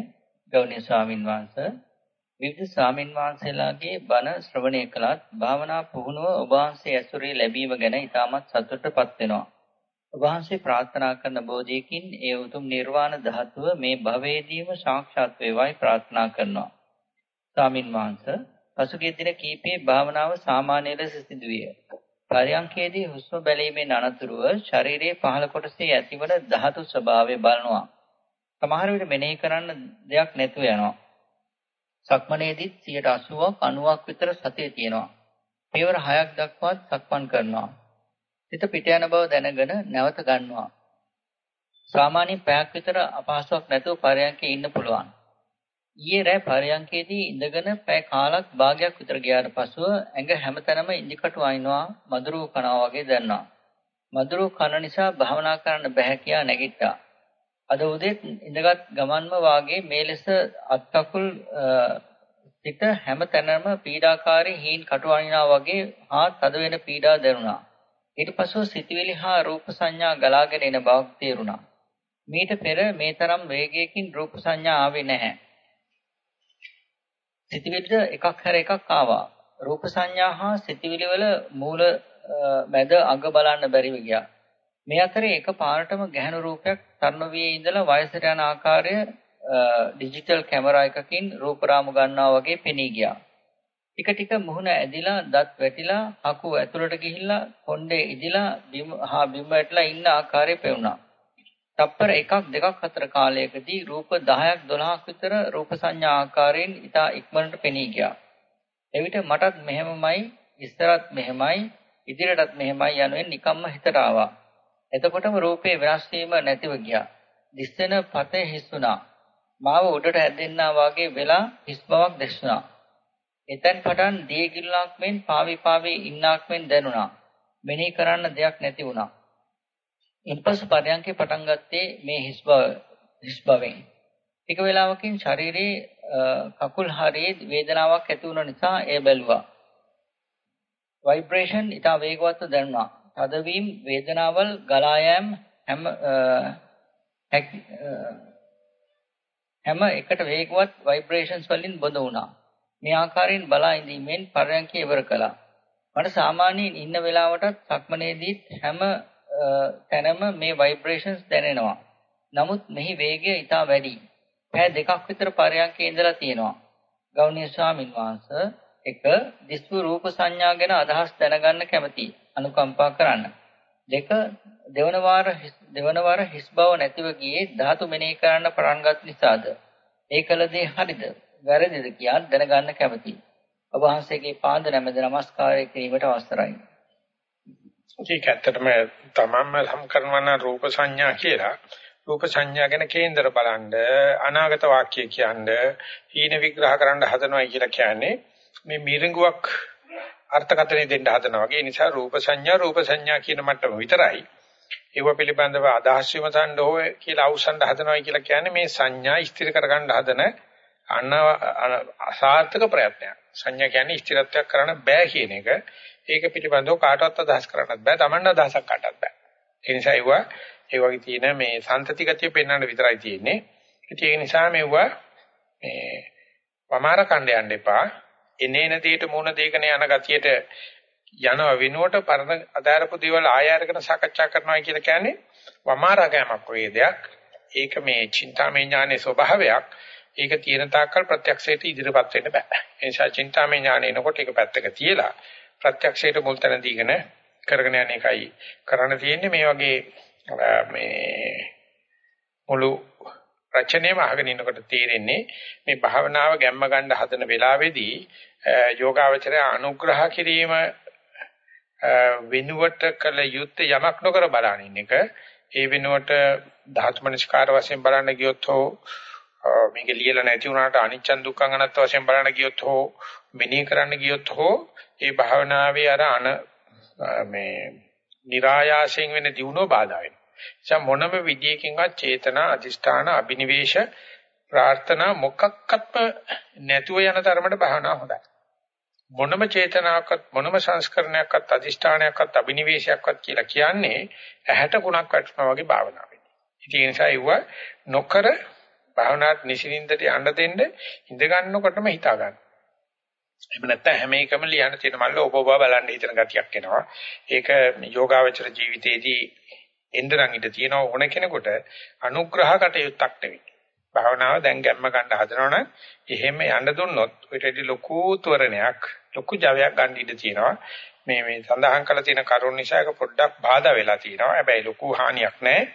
ගෞණීය ස්වාමින් වහන්සේ විවිධ ස්වාමින් වහන්සේලාගේ බණ ශ්‍රවණය කළත් භාවනා පුහුණුව ඔබ වහන්සේ ඇසුරේ ලැබීම ගැන ඉතාමත් සතුටටපත් වෙනවා. ඔබ වහන්සේ ප්‍රාර්ථනා කරන බෝධියකින් ඒ උතුම් නිර්වාණ ධාතුව මේ භවයේදීම සාක්ෂාත් වේවායි ප්‍රාර්ථනා කරනවා. ස්වාමින් වහන්සේ පසුගිය දින කීපයේ භාවනාව සාමාන්‍ය ලෙස සිදුවිය. පරයන්කේදී හුස්ම බැලීමෙන් අනතුරුව ශරීරයේ පහළ කොටසේ ඇතිවන ධාතු ස්වභාවය බලනවා. සමහර විට මෙනෙහි කරන්න දෙයක් නැතුව යනවා. සක්මනේදීත් 80ක් 90ක් විතර සතිය තියෙනවා. පියවර 6ක් දක්වාත් සක්මන් කරනවා. සිත පිට යන බව දැනගෙන නැවත ගන්නවා. සාමාන්‍ය පැයක් විතර අපහසුයක් නැතුව පරයන්කේ ඉන්න පුළුවන්. ඊයේ රෑ පරයන්කේදී ඉඳගෙන පැය කාලක් භාගයක් විතර ගියාට පසුව ඇඟ හැමතැනම ඉදිකටු අයින්නවා මදුරුව කනවා වගේ දැනනවා. මදුරුව කන නිසා භාවනා කරන්න බැහැ කියා නැගිට්ටා. අද උදේත් ඉඳගත් ගමන්ම වාගේ මේ ලෙස අත්කකුල් පිට හැම තැනම පීඩාකාරී හීන් කටුවනිනා වගේ හා තද වෙන පීඩා දැනුණා. ඊට පස්ව සිතවිලි හා රූප සංඥා ගලාගෙන එන බවක් තේරුණා. මීට පෙර මේ තරම් වේගයකින් රූප සංඥා ආවේ නැහැ. සිතවිලිද එකක් හැර එකක් ආවා. රූප සංඥා හා සිතවිලි වල මූල මැද අග බලන්න බැරිව ගියා. මේ අතරේ එක පාරටම ගැහණු රූපයක් තරුණ වියේ ඉඳලා වයසට යන ආකාරය ඩිජිටල් කැමරා එකකින් රූප රාමු ගන්නවා වගේ පෙනී ගියා. ටික ටික මුහුණ ඇදිලා දත් වැටිලා හකු ඇතුළට ගිහිල්ලා කොණ්ඩේ ඉදිලා බිම හා බිම වැටලා ඉන්න ආකාරය පෙවුණා. තප්පර එකක් දෙකක් අතර කාලයකදී රූප 10ක් 12ක් විතර රූප සංඥා ආකාරයෙන් ඉතා ඉක්මනට පෙනී ගියා. එවිට මටත් මෙහෙමමයි ඉස්සරත් මෙහෙමයි ඉදිරියටත් මෙහෙමයි යනුවෙන් නිකම්ම හිතට ආවා. එතකොටම රූපේ වෙනස් වීම නැතිව ගියා. දිස්සෙන පතේ හිස්සුණා. මාව උඩට හැදෙන්නා වාගේ වෙලා හිස් බවක් දැස්සුණා. එතෙන් පටන් දීගිල්ලක් මෙන් පාවේ පාවේ ඉන්නක් මෙන් දැනුණා. මෙනෙහි කරන්න දෙයක් නැති වුණා. ඉන්පසු පරයන්කේ පටන් ගත්තේ මේ හිස් බව හිස් බවෙන්. ටික වේලාවකින් ශරීරයේ කකුල් හරියේ වේදනාවක් ඇති වුණ නිසා එය බැලුවා. ভাইබ්‍රේෂන් ඊට වේගවත්ව දැනුණා. තදවීම වේදනාවල් ගලා යෑම හැම හැම එකට වේගවත් ভাইබ්‍රේෂන්ස් වලින් බඳ වුණා. මේ ආකාරයෙන් බලා ඉඳීමෙන් පරයන්කේ ඉවර කළා. මට සාමාන්‍යයෙන් ඉන්න වෙලාවටත් සක්මනේදීත් හැම තැනම මේ ভাইබ්‍රේෂන්ස් දැනෙනවා. නමුත් මෙහි වේගය ඉතා වැඩි. පැය දෙකක් විතර පරයන්කේ ඉඳලා තියෙනවා. ගෞණීය ස්වාමින් වහන්සේ එක දිස්ව රූප සංඥා ගැන අදහස් දැනගන්න කැමතියි. අනුකම්පා කරන්න. දෙක දෙවන වාර දෙවන වාර හිස් බව නැතිව ගියේ ධාතු මෙනෙහි කරන්න පටන් ගත් නිසාද? ඒකල දේ හරිද? වැරදිද කියා දැනගන්න කැමතියි. ඔබ වහන්සේගේ පාද නැමෙද නමස්කාරය කිරීමට අවසරයි. ඒක ඇත්තටම තමන්ම සම් කරනවන රූප සංඥා කියලා රූප සංඥා ගැන කේන්දර බලන්න අනාගත වාක්‍ය කියන්නේ හීන විග්‍රහ කරන්න හදනවා කියලා කියන්නේ මේ මිරිඟුවක් අර්ථකථනය දෙන්න හදනවා වගේ. ඒ නිසා රූප සංඥා රූප සංඥා කියන මට්ටම විතරයි. ඒව පිළිබඳව අදහස් විමසන්න ඕය කියලා අවසන් හදනවා කියලා කියන්නේ මේ සංඥා ස්ථිර කරගන්න හදන අසාර්ථක ප්‍රයත්නයක්. සංඥා කියන්නේ ස්ථිරත්වයක් කරන්න බෑ කියන එක. ඒක පිළිබඳව කාටවත් අදහස් කරන්නත් බෑ. Tamanne අදහසක් කාටවත් බෑ. ඒ නිසා ඒව ඒ වගේ තියෙන මේ සන්තති ගතිය පෙන්වන්න විතරයි තියෙන්නේ. ඒ නිසා මේවා මේ වමාර කණ්ඩ යන්න එපා. එනේන දෙයට මුණ දෙකන යන ගතියට යනව වෙනුවට පරණ අදාරපු දේවල් ආය අරගෙන සාකච්ඡා කරනවා කියලා කියන්නේ වමාරගෑමක් වගේ දෙයක්. ඒක මේ චින්තාමය ඥානයේ ස්වභාවයක්. ඒක තියෙන තාක්කල් ප්‍රත්‍යක්ෂයට ඉදිරියපත් වෙන්න බෑ. ඒ නිසා චින්තාමය ඥානය එනකොට ඒක පැත්තක තියලා ප්‍රත්‍යක්ෂයට මුල් තැන දීගෙන කරගෙන යන එකයි කරන්න තියෙන්නේ මේ වගේ මේ මුළු රචනයම අහගෙන ඉන්නකොට තේරෙන්නේ මේ භාවනාව ගැම්ම ගන්න හදන වෙලාවේදී යෝගාවචරය අනුග්‍රහ කිරීම වෙනුවට කළ යුත්තේ යමක් නොකර බලනින් එක ඒ වෙනුවට ධාතු මනස්කාර වශයෙන් බලන්න ගියොත් හෝ මේක ලියලා නැති වුණාට අනිච්ච දුක්ඛ අනත්ත වශයෙන් බලන්න ගියොත් හෝ මෙනෙහි කරන්න ගියොත් හෝ ඒ භාවනාවේ අර අන මේ નિરાයාසයෙන් වෙන දියුණුව බාධා වෙනවා නිසා මොනම විදියකින්වත් චේතනා අදිෂ්ඨාන අබිනිවේෂ ප්‍රාර්ථනා මොකක්වත්ම නැතුව යන තරමට භාවනාව හොඳයි. මොනම චේතනාවක්වත් මොනම සංස්කරණයක්වත් අදිෂ්ඨානයක්වත් අබිනිවේෂයක්වත් කියලා කියන්නේ ඇහැට කුණක් වැටෙනවා වගේ භාවනාවක්. ඉතින් ඒ නිසා ඒව නොකර භාවනාත් නිසින්ින්දට යන්න දෙන්න ඉඳ ගන්නකොටම හිතා ගන්න. එහෙම නැත්නම් හැම එකම ලියන්න තියෙන මල්ල ඔබ ඔබ බලන්න හිතන ගතියක් එනවා. ඒක යෝගාවචර ජීවිතයේදී එන්දරන් ඉඳ තියෙන ඕන කෙනෙකුට අනුග්‍රහ කටයුත්තක් නෙවෙයි. භාවනාව දැන් ගැම්ම ගන්න හදනවනම් එහෙම යන්න දුන්නොත් ඔයිට ලොකු තවරණයක් ලොකු ජවයක් ගන්න ඉඩ තියෙනවා. මේ මේ සඳහන් කළ තියෙන කරුණ නිසා එක පොඩ්ඩක් බාධා වෙලා තියෙනවා. හැබැයි ලොකු හානියක් නැහැ.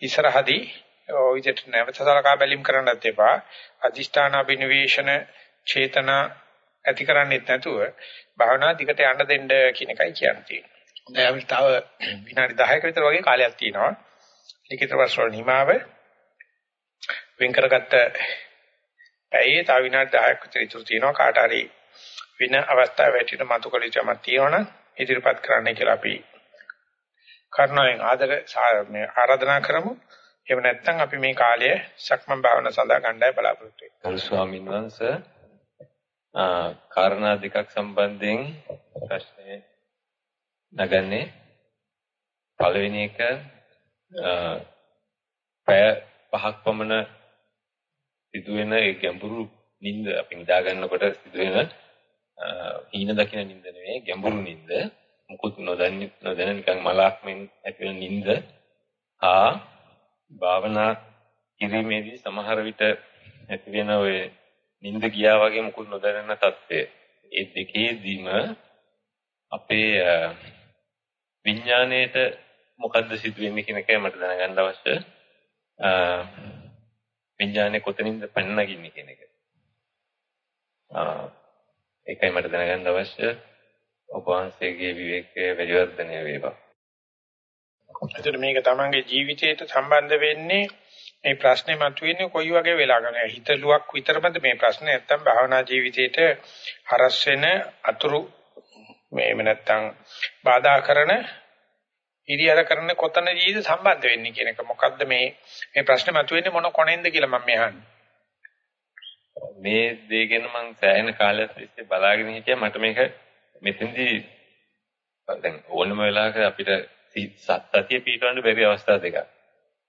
ඉස්සරහදී ඔය විදිහට නැවත සලකා බැලීම් කරන්නත් එපා. අදිෂ්ඨාන අභිනවේෂණ චේතනා ඇති කරන්නේත් නැතුව භාවනා දිගට යන්න දෙන්න කියන එකයි කියන්නේ. දැන් අපි තව විනාඩි 10ක විතර වගේ කාලයක් තියෙනවා. ලිඛිත ප්‍රශ්න නිමාව වෙන් කරගත්ත පැයේ තව විනාඩි 10ක් විතර ඉතුරු තියෙනවා. කාට හරි වෙන අවස්ථාවක් වැටිට මතු කළ යුතුමක් තියෙනවනම් ඉදිරිපත් කරන්න කියලා අපි කරුණාවෙන් ආදර ආරාධනා කරමු. එහෙම නැත්නම් අපි මේ කාලය සක්මන් භාවනා සඳහා ගන්නයි බලාපොරොත්තු වෙන්නේ. ගරු ස්වාමීන් වහන්සේ කාරණා දෙකක් සම්බන්ධයෙන් ප්‍රශ්නේ නගන්නේ පළවෙනි එක පැය පහක් පමණ සිදුවෙන ඒ ගැඹුරු නිින්ද අපි නිදා ගන්නකොට සිදුවෙන හීන දකින නිින්ද නෙවෙයි ගැඹුරු නිින්ද මුකුත් නොදැන නොදැන නිකන් මලක් මෙන් ඇති වෙන නිින්ද ආ භාවනා කිරීමේදී සමහර විට ඇති වෙන ඔය නිින්ද ගියා වගේ මුකුත් නොදැනෙන තත්ත්වය. ඒ දෙකේදීම අපේ විඥාණයට මොකද්ද සිදුවෙන්නේ කියන එකයි මට දැනගන්න අවශ්‍ය. විඥානේ කොතනින්ද පැන නගින්නේ කියන එක. ඒකයි මට දැනගන්න අවශ්‍ය. ඔබ වහන්සේගේ විවේකයේ වැඩිවර්ධනය වේවා. එතකොට මේක තමන්ගේ ජීවිතයට සම්බන්ධ වෙන්නේ මේ ප්‍රශ්නේ මතුවෙන්නේ කොයි වගේ වෙලාවකද? හිතලුවක් විතරමද මේ ප්‍රශ්නේ? නැත්තම් භාවනා ජීවිතේට හරස් වෙන අතුරු මේව නැත්තම් බාධා කරන ඉරියර කරන කොතනදීද සම්බන්ධ වෙන්නේ කියන එක. මොකද්ද මේ මේ ප්‍රශ්නේ මතුවෙන්නේ මොන කොනෙන්ද කියලා මම අහන්නේ මේ දේ ගැන මම සෑහෙන කාලයක් තිස්සේ බලාගෙන හිටියා. මට මේක මෙතෙන්දී දැන් ඕනම වෙලාවක අපිට සත්‍යතිය පිටවන්න බැරි අවස්ථා දෙකක්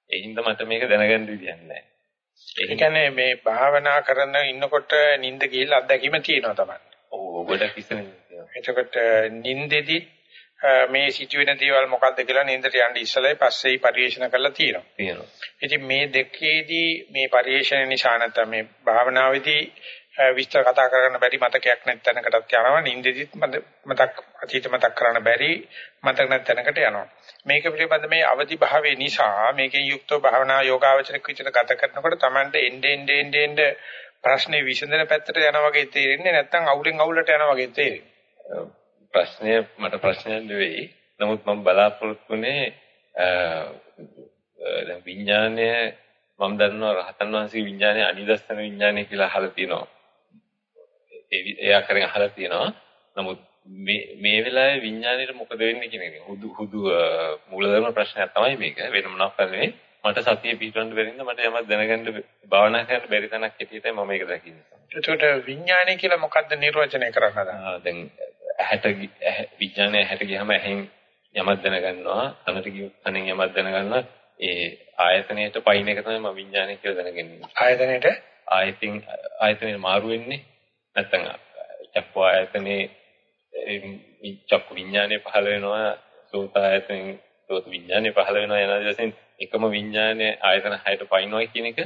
ඒ හින්දා මට මේක දැනගන්න විදියක් නැහැ. ඒ කියන්නේ මේ භාවනා කරන ඉන්නකොට නිින්ද ගිහිල්ලා අත්දැකීම තියෙනවා තමයි. ඔව් ගොඩක් ඉස්සෙල්ලා. එතකොට නිින්දෙදි මේ සිදුවෙන දේවල් මොකක්ද කියලා නිින්දට යන්න ඉස්සෙල්ලා පස්සේ පරිශන කරලා තියෙනවා. තියෙනවා. ඉතින් මේ දෙකේදී මේ පරිශන නිසා නැත්නම් මේ භාවනාවේදී විස්තර කතා කරන්න බැරි මතකයක් නැත්නම්කටත් යනවා. නිින්දෙදිත් මතක් අතීත මතක් කරන්න බැරි මතක නැත්නම්කට යනවා. මේක පිළිබඳ මේ අවදි භාවයේ නිසා මේකෙන් යුක්තව භාවනා යෝගාවචරක විචිත ගත කරනකොට Tamante එnde ende ende ende ප්‍රශ්නේ විසඳන පැත්තට යනවා වගේ තේරෙන්නේ නැත්නම් අවුලෙන් අවුලට යනවා වගේ තේරෙන්නේ. ප්‍රශ්නය මට ප්‍රශ්නයක් නෙවෙයි. නමුත් මම බලාපොරොත්තු වෙන්නේ දැන් විඥානය මම දන්නවා රහතන් වහන්සේ විඥානය අනිදස්සන විඥානය කියලා අහලා තියෙනවා. ඒ ආකාරයෙන් අහලා තියෙනවා. නමුත් මේ මේ වෙලාවේ විඥාණයට මොකද වෙන්නේ කියන එක හුදු හුදු මූලධර්ම ප්‍රශ්නයක් තමයි මේක. වෙන මොනවක් නෙවෙයි. මට සතිය පිටවන්න බැරි නිසා මට යමක් දැනගන්න භාවනා කරන්න බැරි තැනක් හිටියටයි මම මේක දකින්නේ. එතකොට විඥානය කියලා මොකද්ද නිර්වචනය කරන්නද? දැන් ඇහැට විඥානය ඇහැට ගියම ඇහෙන් යමක් දැනගන්නවා. කනට ගියොත් කනෙන් යමක් දැනගන්නවා. ඒ ආයතනයට පයින් එක තමයි මම විඥානය කියලා දැනගන්නේ. ආයතනයට ආයතින් ආයතනෙ මාරු වෙන්නේ නැත්නම් චක්කු ආයතනේ චක්කු විඥානේ පහළ වෙනවා සෝත ආයතනෙන් සෝත විඥානේ පහළ වෙනවා යන වශයෙන් එකම විඥානේ ආයතන හයට පයින්නවා කියන එක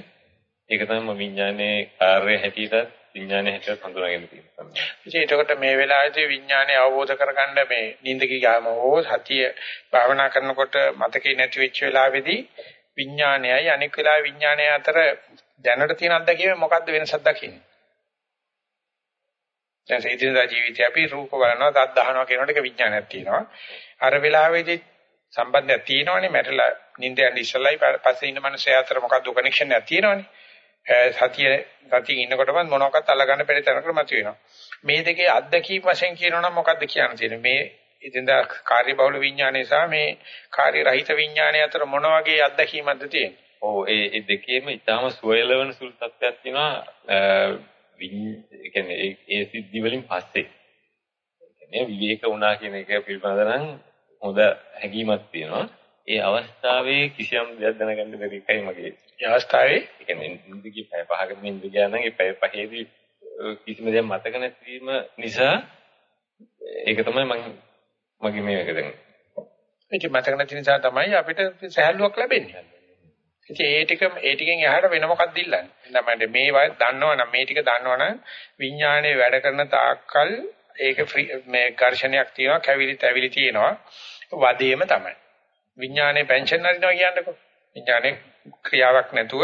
ඒක තමයි විඥානේ කාර්යය හැටියට විඥානේ හැටියට හඳුනාගෙන තියෙනවා. ඉතින් එතකොට මේ වෙලාවේදී විඥානේ අවබෝධ කරගන්න මේ නිින්ද ගියාම හෝ සතිය භාවනා කරනකොට මතකේ නැති වෙච්ච වෙලාවේදී විඥානයයි අනික් වෙලාවේ විඥානය අතර දැනට තියෙන අත්දැකීම මොකක්ද වෙනසක් දකින්නේ? දැන් ඉදිරියදා ජීවිතේ අපි රූප බලනවා, දත් දහනවා කියනකොට ඒක විඥානයක් තියෙනවා. අර වෙලාවේදී සම්බන්ධයක් තියෙනවනේ මැරලා නිින්ද යන ඉස්සලයි පස්සේ ඉන්න මිනිස්සයා අතර මොකක්ද කනෙක්ෂන් එකක් තියෙනවනේ. සතිය සතිය ඉන්නකොටම මොනවාක්වත් අල්ලගන්න බැරි තැනකට මතුවෙනවා. මේ දෙකේ අත්දැකීම් වශයෙන් කියනවනම් මොකක්ද කියන්න තියෙන්නේ? මේ ඉදින්දා කාර්යබහුල විඥානය සහ මේ කාර්ය රහිත විඥානය අතර මොන වගේ අත්දැකීමක්ද තියෙන්නේ? ඔව් ඒ දෙකේම ඊටාම සුවයලවන සුළු තත්ත්වයක් තියෙනවා. ඒ කියන්නේ ඒ සිද්ධි වලින් පස්සේ මේ විවේක වුණා කියන එක පිළිබඳ නම් හොඳ හැඟීමක් තියෙනවා. ඒ අවස්ථාවේ කිසියම් දෙයක් දැනගන්න බැරි එකයි මගේ. ඒ අවස්ථාවේ ඒ කියන්නේ නිින්දගේ පැය පහකට නිින්ද ගියා නම් ඒ පැය පහේදී කිසිම දෙයක් මතක නැතිවීම නිසා ඒක තමයි මම මගේ මේක දැන්. ඒක මතක නැති නිසා තමයි අපිට සහැල්ලුවක් ලැබෙන්නේ. ඉතින් ඒ ටික ඒ ටිකෙන් එහාට වෙන මොකක්ද ඉල්ලන්නේ? තමයි මේ වය දන්නවනම් මේ ටික දන්නවනම් විඥානයේ වැඩ කරන තාක්කල් ඒක මේ ඝර්ෂණයක් තියෙනවා, කැවිලි තැවිලි තියෙනවා. වදේම තමයි. විඥානයේ පෙන්ෂන් හරිනවා කියන්නකෝ. විඥානයේ ක්‍රියාවක් නැතුව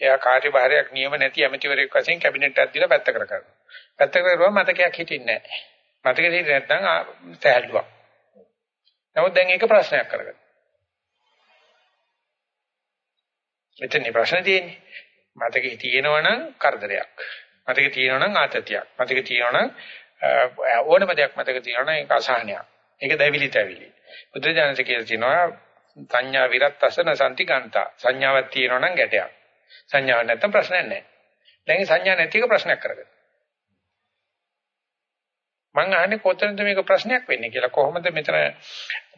එයා කාර්යභාරයක් නියම නැති ඇමතිවරයෙක් වශයෙන් කැබිනට් එකක් දීලා පැත්ත කර කරනවා. පැත්ත කරුවා මතකයක් හිටින්නේ නැහැ. මතකෙ හිටියේ නැත්නම් සහැල්ලුවක්. නමුත් දැන් ඒක ප්‍රශ්නයක් කරගන්න. මෙතන ප්‍රශ්න තියෙන්නේ. මතකේ තියෙනවනම් කරදරයක්. මතකේ තියෙනවනම් ආතතියක්. මතකේ තියෙනවනම් ඕනම දෙයක් මතක තියෙනවනම් ඒක අසහනයක්. ඒක දැවිලි තැවිලි. බුදුජානක කියලා තියෙනවා සංඥා විරත්තසන සම්ති ගන්තා. සංඥාවක් තියෙනවනම් ගැටයක්. සංඥාවක් නැත්නම් ප්‍රශ්නයක් නැහැ. දැන් සංඥා නැති එක ප්‍රශ්නයක් කරගන්න. මං අහන්නේ කොතනද මේක ප්‍රශ්නයක් වෙන්නේ කියලා කොහොමද මෙතන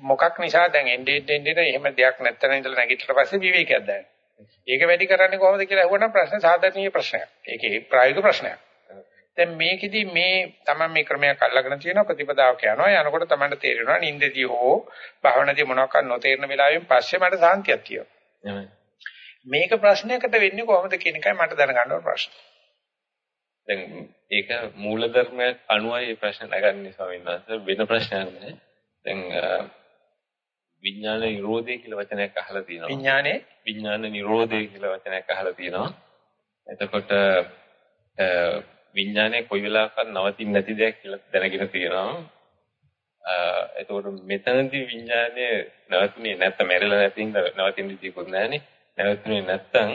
මොකක් නිසා දැන් එන්නේ එන්නේ එහෙම දෙයක් නැත්තන ඉඳලා නැගිටලා පස්සේ විවේකයක් දැනෙනවා. ඒක වැඩි කරන්නේ කොහොමද කියලා අහුවනම් ප්‍රශ්න සාධාරණීය ප්‍රශ්නයක්. ඒකේ ප්‍රායෝගික ප්‍රශ්නයක්. දැන් මේකෙදි මේ තමයි මේ ක්‍රමයක් අල්ලගෙන තියෙන ප්‍රතිපදාවක යනවා. යනකොට තමයි තේරෙනවා නින්දදී හෝ භාවනාදී මොනවාක් නොතේරෙන වෙලාවෙන් පස්සේ මට සාන්තියක් තියෙනවා. මේක ප්‍රශ්නයකට වෙන්නේ කොහොමද කියන එකයි මට දැනගන්න ඕන ප්‍රශ්න. දැන් ඒක මූලධර්මයක් අනුවයි මේ ප්‍රශ්න නගන්නේ ස්වාමීන් වහන්සේ වෙන ප්‍රශ්නයක් නෑ. දැන් විඥාන නිරෝධය කියලා වචනයක් අහලා තියෙනවා. විඥානේ විඥාන නිරෝධය කියලා වචනයක් අහලා තියෙනවා. එතකොට විඥානේ කොයි වෙලාවකත් නවතින්නේ නැති දෙයක් කියලා දැනගෙන තියෙනවා. එතකොට මෙතනදී විඥානය නවතුනේ නැත්නම් මැරෙලා නැතිනම් නවතින්න දෙයක්වත් නැහනේ. නැවතුනේ නැත්නම්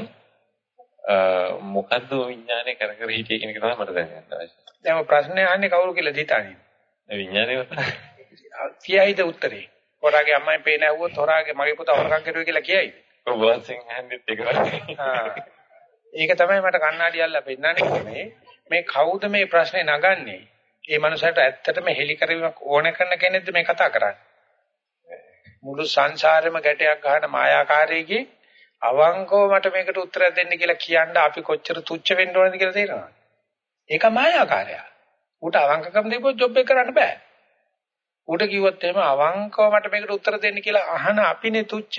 මොකද්ද විඥානේ කර කර හිටියේ කියන එක තමයි මට දැනගන්න අවශ්‍ය. දැන් ප්‍රශ්නේ අහන්නේ කවුරු කියලා හිතානේ. විඥානේ [laughs] කියයිද උත්තරේ? හොරාගේ අම්මයි පේන ඇහුවොත් හොරාගේ මගේ පුතා හොරකම් කරුවේ කියලා කියයිද? ඔබ වහන්සේගෙන් අහන්නෙත් ඒකයි. ඒක තමයි මට කණ්ණාඩි අල්ලලා පෙන්නන්නේ මේ මේ කවුද මේ ප්‍රශ්නේ නගන්නේ? ඒ මනුස්සයාට ඇත්තටම හෙලි කරවීමක් ඕන කරන කෙනෙක්ද මේ කතා කරන්නේ? මුළු සංසාරෙම ගැටයක් ගන්න මායාකාරයේගේ අවංකව මට මේකට උත්තරයක් දෙන්න කියලා කියන්න අපි කොච්චර තුච්ච වෙන්න ඕනද කියලා තේරෙනවද? ඒක මායාකාරයා. ඌට අවංකකම් දෙපොත් ජොබ් එක කරන්න බෑ. ඌට කිව්වොත් එහෙම අවංකව මට මේකට උත්තර දෙන්න කියලා අහන අපිනේ තුච්ච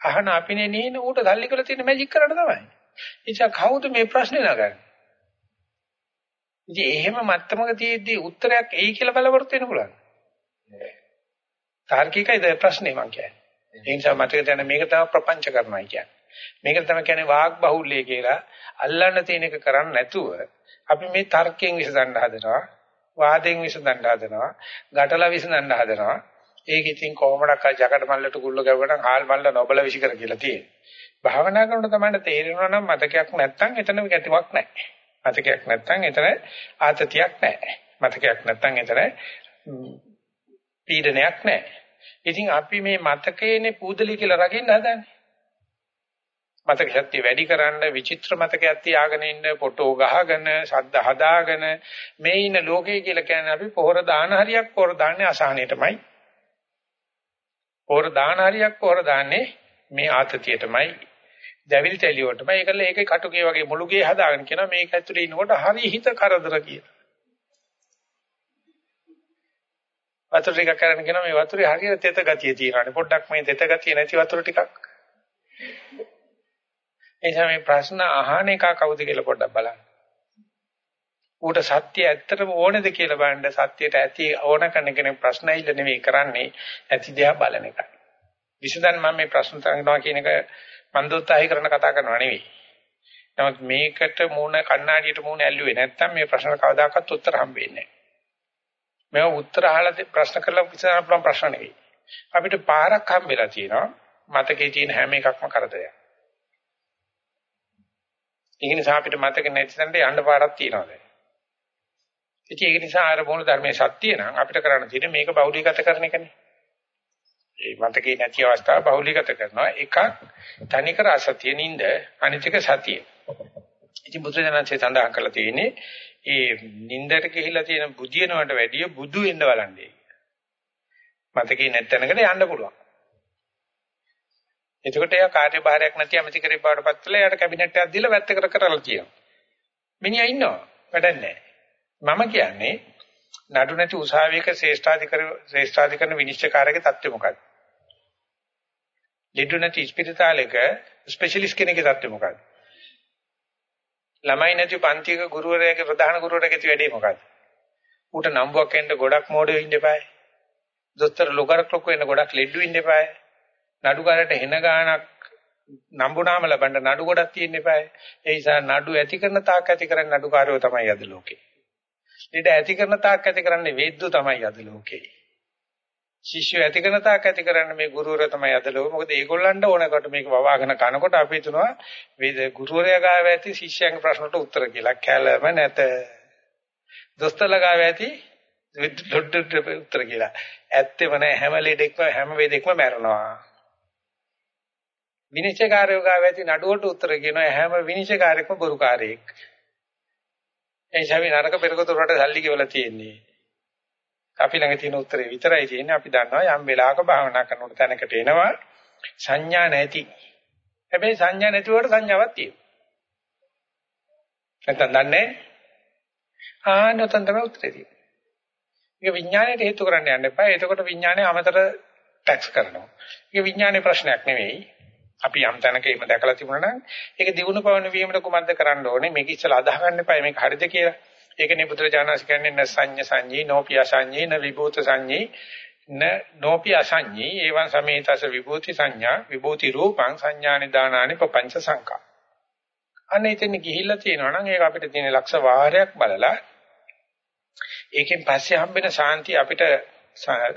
අහන අපිනේ නේන ඌට සල්ලි කරලා තියෙන මැජික් කරන්න තමයි. එනිසා කවුද මේ ප්‍රශ්නේ නගන්නේ? ඉතින් එහෙම මත්තමක තියෙද්දි උත්තරයක් එයි කියලා බලාපොරොත්තු වෙන්න පුළුවන්. තාර්කිකයිද ප්‍රශ්නේ මං කියන්නේ. ඒ නිසා මතක තියාගන්න මේක තමයි ප්‍රපංච කරනවා කියන්නේ. මේක තමයි කියන්නේ වාග් බහුල්‍ය කියලා අල්ලන්න තියෙන එක කරන්නේ නැතුව අපි මේ තර්කයෙන් විසඳන්න හදනවා. වාදයෙන් විසඳන්න හදනවා. ගැටලා විසඳන්න හදනවා. ඒක ඉතින් කොහොමඩක් අය ජගට මල්ලට ගුල්ල ගැවුවනම් හාල් මල්ල නොබල විසිකර කියලා තියෙනවා. භාවනා කරනකොට තමයි තේරෙනවා නම් මතකයක් නැත්තම් එතන ගැටුමක් නැහැ. මතකයක් නැත්තම් එතන ආතතියක් නැහැ. මතකයක් නැත්තම් එතන පීඩනයක් නැහැ. ඉතින් අපි මේ මතකයේනේ පූදලි කියලා රකින්න හදන්නේ. මතක ශක්තිය වැඩි කරන්න විචිත්‍ර මතකයක් තියාගෙන ඉන්න ෆොටෝ ගහගෙන ශබ්ද හදාගෙන මේ ඉන්න ලෝකේ කියලා කියන්නේ අපි පොහොර දාන හරියක් පොහොර දාන්නේ අසහනයටමයි. පොහොර දාන හරියක් පොහොර දාන්නේ මේ ආතතියටමයි. දැවිලි තැලියටමයි. ඒකල ඒකේ කටුගේ වගේ මුළුගේ හදාගෙන කියනවා මේක ඇතුලේ ඉනකොට හරි හිත කරදර කියලා. වතුර ටිකක් කරන්න කියනවා මේ වතුරේ හරියට තෙත ගතිය තියෙනවානේ. පොඩ්ඩක් මේ තෙත ගතිය නැති වතුර ටිකක්. එනිසා මේ ප්‍රශ්න අහන එක කවුද කියලා පොඩ්ඩක් බලන්න. ඌට සත්‍ය ඇත්තටම ඕනේද කියලා බලන්න සත්‍යයට ඇති ඕන කරන කෙනෙක් ප්‍රශ්න ඉල්ල නෙවෙයි කරන්නේ ඇති දෙයක් බලන එකයි. විසඳන් මම මේ ප්‍රශ්න තනනවා කියන එක මන් දොත්තාහි කරන කතා කරනවා නෙවෙයි. නමුත් මේකට මූණ කණ්ණාඩියට මූණ ඇල්ලුවේ නැත්තම් මේ ප්‍රශ්න කවදාකවත් උත්තර හම්බෙන්නේ නැහැ. මේවා උත්තර අහලා ප්‍රශ්න කරලා විසඳන්න පුළුවන් ප්‍රශ්න නෙවෙයි. අපිට පාරක් හම්බෙලා තියෙනවා. මතකේ තියෙන හැම එකක්ම කරදරයක්. ඒක නිසා අපිට මතක නැති තැනට යන්න පාරක් තියෙනවා දැන්. ඉතින් ඒක නිසා ආර මොන ධර්මයේ සත්‍ය නම් අපිට කරන්න තියෙන්නේ මේක බෞද්ධීගත කරන එකනේ. ඒ මතකේ නැති අවස්ථාව බෞද්ධීගත කරනවා. එකක් තනිකර අසතිය නින්ද අනිතික සතිය. ඉතින් බුදුරජාණන්සේ සඳහන් කරලා තියෙන්නේ ඒ නින්දට ගිහිලා තියෙන බුදිනවට වැඩිය බුදු වෙන්න බලන්නේ. මතකේ නැත්නම්කට යන්න පුළුවන්. එතකොට එයා කාර්යභාරයක් නැති ඇමතිකරේ බාටපත් කළා එයාට කැබිනට් එකක් දීලා වැත්තකට කරලා කියනවා. මිනිහා ඉන්නවා වැඩක් නැහැ. මම කියන්නේ නඩු නැති උසාවියක ශ්‍රේෂ්ඨාධිකර ශ්‍රේෂ්ඨාධිකරණ විනිශ්චයකාරගේ தත්ත්වය මොකක්ද? ලෙඩ නැති ස්පිරිතාලයක ස්පෙෂලිස්ට් කෙනෙක්ගේ தත්ත්වය මොකක්ද? ළමයි නැති පන්තියක ගුරුවරයාගේ ප්‍රධාන ගුරුවරයාගේ වැඩේ මොකක්ද? ඌට නම්බුවක් එන්න ගොඩක් මොඩේ ඉන්න එපායි. දොස්තර ලොකරක් ලොකු වෙන්න ගොඩක් ලෙඩු ඉන්න එපායි. නඩුකාරට හෙන ගානක් නම්බුනාම ලබන්න නඩු ගොඩක් තියෙන්න එපායි. ඒ නිසා නඩු ඇති කරන තාක් ඇති කරන්නේ නඩුකාරයෝ තමයි අද ලෝකේ. ඊට ඇති කරන තාක් ඇති කරන්නේ වේද්දු තමයි අද ලෝකේ. ශිෂ්‍ය ඇති කරන තාක් ඇති කරන්නේ මේ ගුරුවරයා තමයි අද ලෝකෙ. මොකද ඒගොල්ලන්ට ඕනකට මේක වවාගෙන කනකොට අපි හිතනවා වේද ගුරුවරයා ගාව ඇති ශිෂ්‍යයන්ගේ ප්‍රශ්නට උත්තර කියලා. කැළම නැත. දොස්තරලා ගාව ඇති දොඩ්ඩට උත්තර කියලා. ඇත්තෙම නෑ හැම ලෙඩෙක්ම හැම වේදෙක්ම මැරෙනවා. විනිශ්චයකාරයෝ ගාව ඇති නඩුවට උත්තර කියනවා හැම විනිශ්චයකාරයෙක්ම බොරුකාරයෙක්. ඒ ශාවි නරක පෙරකතුරට සල්ලි ගෙවලා තියෙන්නේ. අපි ළඟ තියෙන උත්තරේ විතරයි තියෙන්නේ. අපි දන්නවා යම් වෙලාවක භාවනා කරනකොට තැනකට එනවා සංඥා නැති. හැබැයි සංඥා නැති වලට සංඥාවක් තියෙනවා. නැත්නම් දන්නේ ආනොතන් තමයි උත්තරේ තියෙන්නේ. ඒක විඥාණයට හේතු කරන්න යන්න එපා. එතකොට විඥාණය අමතර ටැක්ස් කරනවා. ඒක විඥානයේ ප්‍රශ්නයක් නෙවෙයි. අපි යම් තැනක එහෙම දැකලා තිබුණා නම් ඒක දිනු පවන වීමට කුමක්ද කරන්න ඕනේ? මේක ඉස්සලා අදාහ ගන්න එපා. මේක හරිද කියලා. ඒකනේ බුදුරජාණන් කියන්නේ න සංඤ්ඤ සංඤී නෝපිය සංඤී න විභූත සංඤී න නෝපිය සංඤී එවං සමේතස විභූති සංඥා විභූති රූපං සංඥානි දානානි පపంచ සංකා. අනේ එතන ගිහිල්ලා තියෙනවා නම් ඒක අපිට තියෙන ලක්ෂ වාරයක් බලලා ඒකෙන් පස්සේ හම්බෙන ශාන්තිය අපිට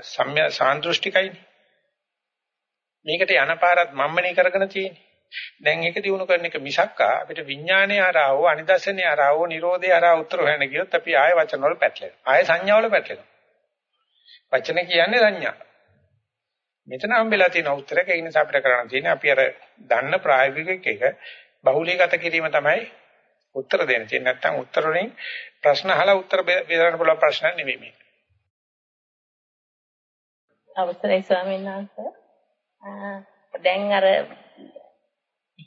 සම්‍ය සාන්දෘෂ්ටිකයිනේ. මේකට යන පාරත් මම්මනේ කරගෙන තියෙන්නේ. දැන් ඒක දිනු කරන එක මිසක්කා අපිට විඥානයේ ආරාවෝ අනිදර්ශනයේ ආරාවෝ නිරෝධයේ ආරාව උත්තර හොයන්න ගියොත් අපි ආය වචන වල පැටලෙනවා. ආය සංඥා වල පැටලෙනවා. වචන කියන්නේ සංඥා. මෙතන හම්බෙලා තියෙන උත්තරයක් ඒ නිසා අපිට කරන්න තියෙන්නේ අපි අර දන්න ප්‍රායෝගික එක බහුලීගත කිරීම තමයි උත්තර දෙන්න තියෙන්නේ. නැත්නම් උත්තර වලින් ප්‍රශ්න අහලා උත්තර බෙදන්න පුළුවන් ප්‍රශ්න නෙමෙයි මේක. අවසරයි ස්වාමීන් වහන්සේ. දැන් අර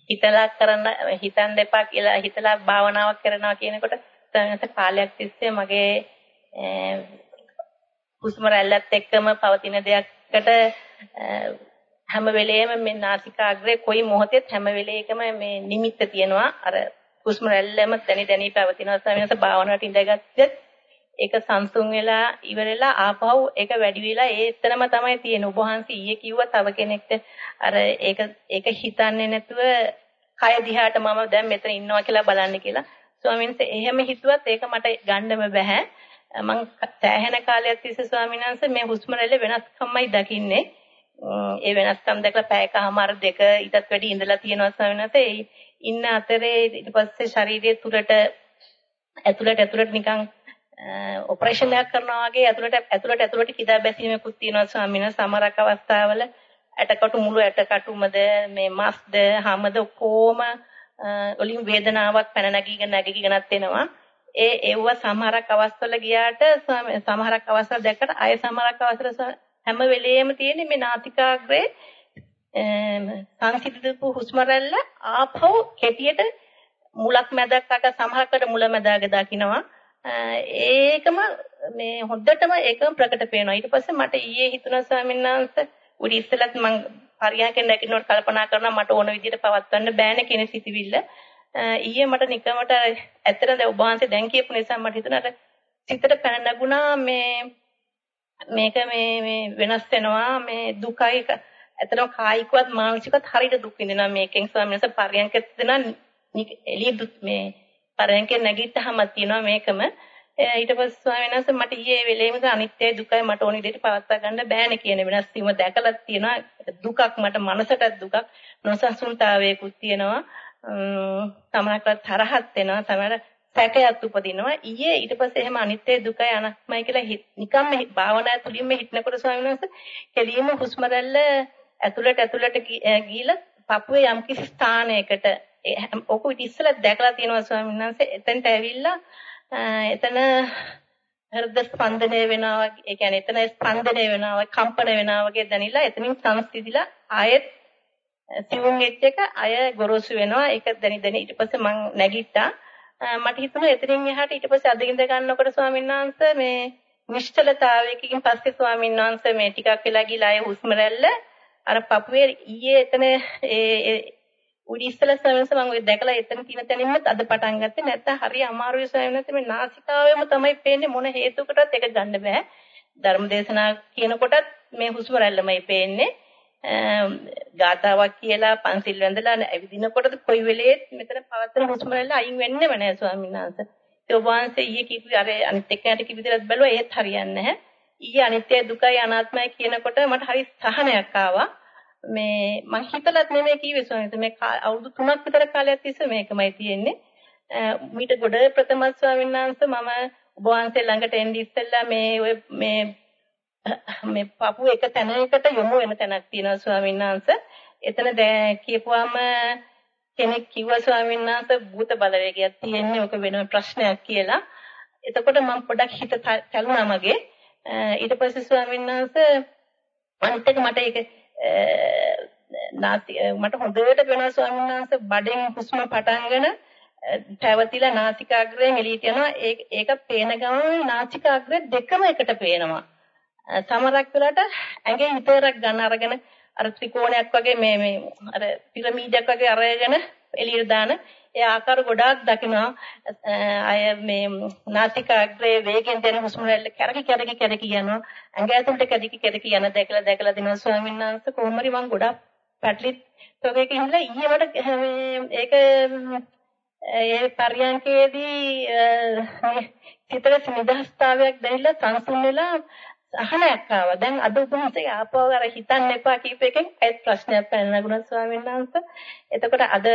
හිතලා කරන්න හිතන් දෙපා කියලා හිතලා භාවනාවක් කරනවා කියනකොට තනත කාලයක් තිස්සේ මගේ හුස්ම රැල්ලත් එක්කම පවතින දෙයක්කට හැම වෙලේම මේ නාසිකාග්‍රේ කොයි මොහොතෙත් හැම වෙලේකම මේ නිමිත්ත තියෙනවා. අර හුස්ම රැල්ලම තනි තනි පවතිනවා. සමිනස භාවනාවට ඉඳගත්තත් ඒක සංසුන් වෙලා ඉවරලා ආපහු ඒක වැඩි වෙලා ඒ එතනම තමයි තියෙන්නේ. ඔබ වහන්සේ ඊයේ කිව්වා තව කෙනෙක්ට අර ඒක ඒක හිතන්නේ නැතුව කය දිහාට මම දැන් මෙතන ඉන්නවා කියලා බලන්න කියලා. ස්වාමීන් වහන්සේ එහෙම හිතුවත් ඒක මට ගන්නම බෑ. මං සෑහෙන කාලයක් තිස්සේ ස්වාමීන් වහන්සේ මේ හුස්ම රැල්ල වෙනස්කම්මයි දකින්නේ. ඒ වෙනස්කම් දැකලා පැයකමාර දෙක ඊටත් වැඩි ඉඳලා තියෙනවා ස්වාමීන් වහන්සේ. ඉන්න අතරේ ඊට පස්සේ ශරීරයේ තුරට ඇතුළට ඇතුළට නිකන් ඔපරේෂන් එකක් කරනවා වගේ ඇතුළට ඇතුළට ඇතුළට කිදා බැසීමකුත් තියෙනවා ස්වාමීන් වහන්සේ. සමහරක් අවස්ථාවල ඇටකටු මුළු ඇටකටුමද මේ මස්ද හැමද කොහොම වලින් වේදනාවක් පැන නැගීගෙන නැගීගෙනත් එනවා. ඒ ඒව සමහරක් අවස්ථවල ගියාට සමහරක් අවස්ථා දැක්කට අය සමහරක් අවස්ථවල හැම වෙලෙම තියෙන්නේ මේ නාසිකාග්‍රේ සංසිඳපු හුස්ම රැල්ල ආපහු කෙටියට මුලක් මැදක් අග සමහරකට මුල මැදක දකින්නවා ඒකම මේ හොද්දටම ඒකම ප්‍රකට පේනවා. ඊට පස්සේ මට ඊයේ හිතුණා ස්වාමීන් වහන්සේ උඩ ඉස්සලත් මම පරියන්කෙන් නැගිටිනකොට කල්පනා කරනවා මට ඕන විදිහට පවත්වන්න බෑනේ කියන සිතිවිල්ල. ඊයේ මට නිකමට ඇත්තට දැන් ඔබ වහන්සේ දැන් කියපු නිසා මට හිතුණාට සිතට පැන නැගුණා මේ මේක මේ මේ වෙනස් වෙනවා මේ දුකයි ඇත්තටම කායිකවත් මානසිකවත් හරියට දුක් විඳිනවා මේකෙන් ස්වාමීන් වහන්සේ පරියන්කෙත් දෙනා එළිය මේ පරයන්කේ නැගිට්ටහම තියෙනවා මේකම. ඊට පස්සේ ස්වාමීන් වහන්සේ මට ඊයේ වෙලේම අනිත්‍යයි දුකයි මට ඕන විදිහට පවත්වා ගන්න බෑනේ කියන වෙනස් වීම දැකලා තියෙනවා. දුකක් මට මනසට දුකක් නොසන්සුන්තාවයකුත් තියෙනවා. සමහරකට තරහක් වෙනවා. සමහර සැකයක් උපදිනවා. ඊයේ ඊට පස්සේ එහෙම අනිත්‍ය දුකයි අනාත්මයි කියලා නිකම්ම භාවනා තුලින්ම හිටනකොට ස්වාමීන් වහන්සේ කෙලියම හුස්ම රැල්ල ඇතුළට ඇතුළට ගිහිලා පපුවේ යම්කිසි ස්ථානයකට ඕක ඉතිස්සලා දැකලා තියෙනවා ස්වාමීන් වහන්සේ. එතනට ඇවිල්ලා එතන හෘද ස්පන්දනය වෙනවා ඒ කියන්නේ එතන ස්පන්දනය වෙනවා කම්පන වෙනවා වගේ දැනිලා එතනින් සංසිඳිලා ආයෙත් සිවුම් එච් එක අය ගොරෝසු වෙනවා. ඒක දැනි දැනි ඊට පස්සේ මං නැගිට්ටා. මට හිතුණා එතනින් එහාට ඊට පස්සේ අදින්ද ගන්නකොට ස්වාමීන් වහන්සේ මේ නිශ්චලතාවයකින් පස්සේ ස්වාමීන් වහන්සේ මේ ටිකක් වෙලා ගිහලා ආයේ හුස්ම රැල්ල අර පපුවේ ඊයේ එතන ඒ උඩි ඉස්සලා ස්වාමීන් මම ඔය දැකලා එතන තියෙන තැනින්මත් අද පටන් ගත්තේ නැත්නම් හරි අමාරුයි ස්වාමීන් වහන්සේ මේ නාසිකාවෙම තමයි පේන්නේ මොන හේතුවකටත් ඒක ගන්න බෑ ධර්මදේශනා කියනකොටත් මේ හුස්ම රැල්ලමයි පේන්නේ ගාතාවක් කියලා පන්සිල් වැඳලා ඇවිදිනකොටද කොයි වෙලේත් මෙතන පවත්තන හුස්ම රැල්ල අයින් වෙන්නේම නැහැ ස්වාමීන් වහන්සේ ඒ වහන්සේ ඊයේ කිව්වේ අර අනිත් එක්කනට කිව්ව විදිහට බැලුවා ඒත් හරියන්නේ නැහැ. ඊයේ අනිත්‍ය දුකයි අනාත්මයි කියනකොට මට හරි සහනයක් ආවා. මේ මං හිතලත් නෙමෙයි කිව්වේ ස්වාමීන් මේ අවුරුදු 3ක් විතර කාලයක් තිස්සේ මේකමයි තියෙන්නේ. මීට ගොඩ ප්‍රථම ස්වාමීන් වහන්සේ මම ඔබ වහන්සේ ළඟට එන්නේ ඉස්සෙල්ලා මේ ඔය මේ [coughs] මේ පපුව එක තැනකට යොමු වෙන තැනක් තියෙනවා ස්වාමීන් වහන්සේ. එතන කියපුවාම කෙනෙක් කිව්වා ස්වාමීන් වහන්සේ භූත බලවේගයක් තියෙන්නේ ඔක වෙන ප්‍රශ්නයක් කියලා. එතකොට මම පොඩක් හිත කැළුණා මගේ. ඊට පස්සේ ස්වාමීන් වහන්සේ අනිත් එක මට ඒක නාති මට හොඳට වෙනවා ස්වාමීන් වහන්සේ බඩෙන් හුස්ම පටන්ගෙන පැවතිලා නාසිකාග්‍රයෙන් එළියට යනවා ඒක ඒක පේන ගමන් නාසිකාග්‍රය දෙකම එකට පේනවා. සමහරක් වෙලාවට ඇඟේ හිතරක් ගන්න අරගෙන අර ත්‍රිකෝණයක් වගේ මේ මේ අර පිරමීඩයක් වගේ අරගෙන එළියට දාන ඒ ආකාර ගොඩාක් දකිනවා. අය මේ නාසිකාග්‍රේ වේගෙන් දෙන හුස්ම රැල්ල කැරකි කැරකි කැරකි යනවා. ඇඟ ඇතුළට කැරකි කැරකි යන දැකලා දැකලා දෙනවා. ස්වාමීන් වහන්සේ කොහොමරි මම ගොඩාක් පැටලිත් තෝගේක ඉඳලා ඊයේ මට ඒක ඒ පරියන්කේදී හිතට නිදහස්තාවයක් දැනෙලා සංසුන් වෙලා අහනයක් ආවා. දැන් අද උපහාසයේ ආපහු අර හිතන්න එපා කීප එකෙන් ඒත් ප්‍රශ්නයක් පැනනගුණ ස්වාමීන් වහන්සේ. එතකොට අද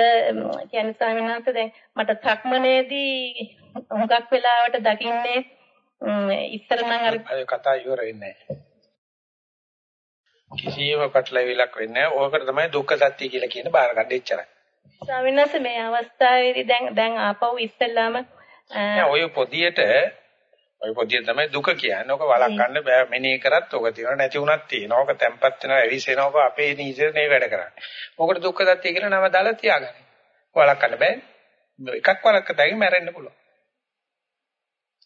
කියන්නේ ස්වාමීන් වහන්සේ දැන් මට සක්මනේදී හුඟක් වෙලාවට දකින්නේ ඉස්සර නම් අර කතා ඉවර වෙන්නේ. කිසියම් පටලවිලක් වෙන්නේ නැහැ. ඕකට තමයි දුක්ඛ සත්‍ය කියලා කියන බාර ගන්න එච්චරයි. ස්වාමීන් වහන්සේ මේ අවස්ථාවේදී දැන් දැන් ආපහු ඉස්සෙල්ලාම ඔය පොදියට ඔය පොදිය තමයි දුක කියන්නේ. ඔක වළක්වන්න බෑ. මෙනෙහි කරත් ඔක තියෙනවා නැති වුණත් තියෙනවා. ඔක තැම්පත් වෙනවා, ඇවිසෙනවා. ඔක අපේ නීචරනේ වැඩ කරන්නේ. මොකට දුක්ඛ සත්‍ය කියලා නම දාලා තියාගන්න. වළක්වන්න බෑ. එකක් වළක්වතයි මැරෙන්න පුළුවන්.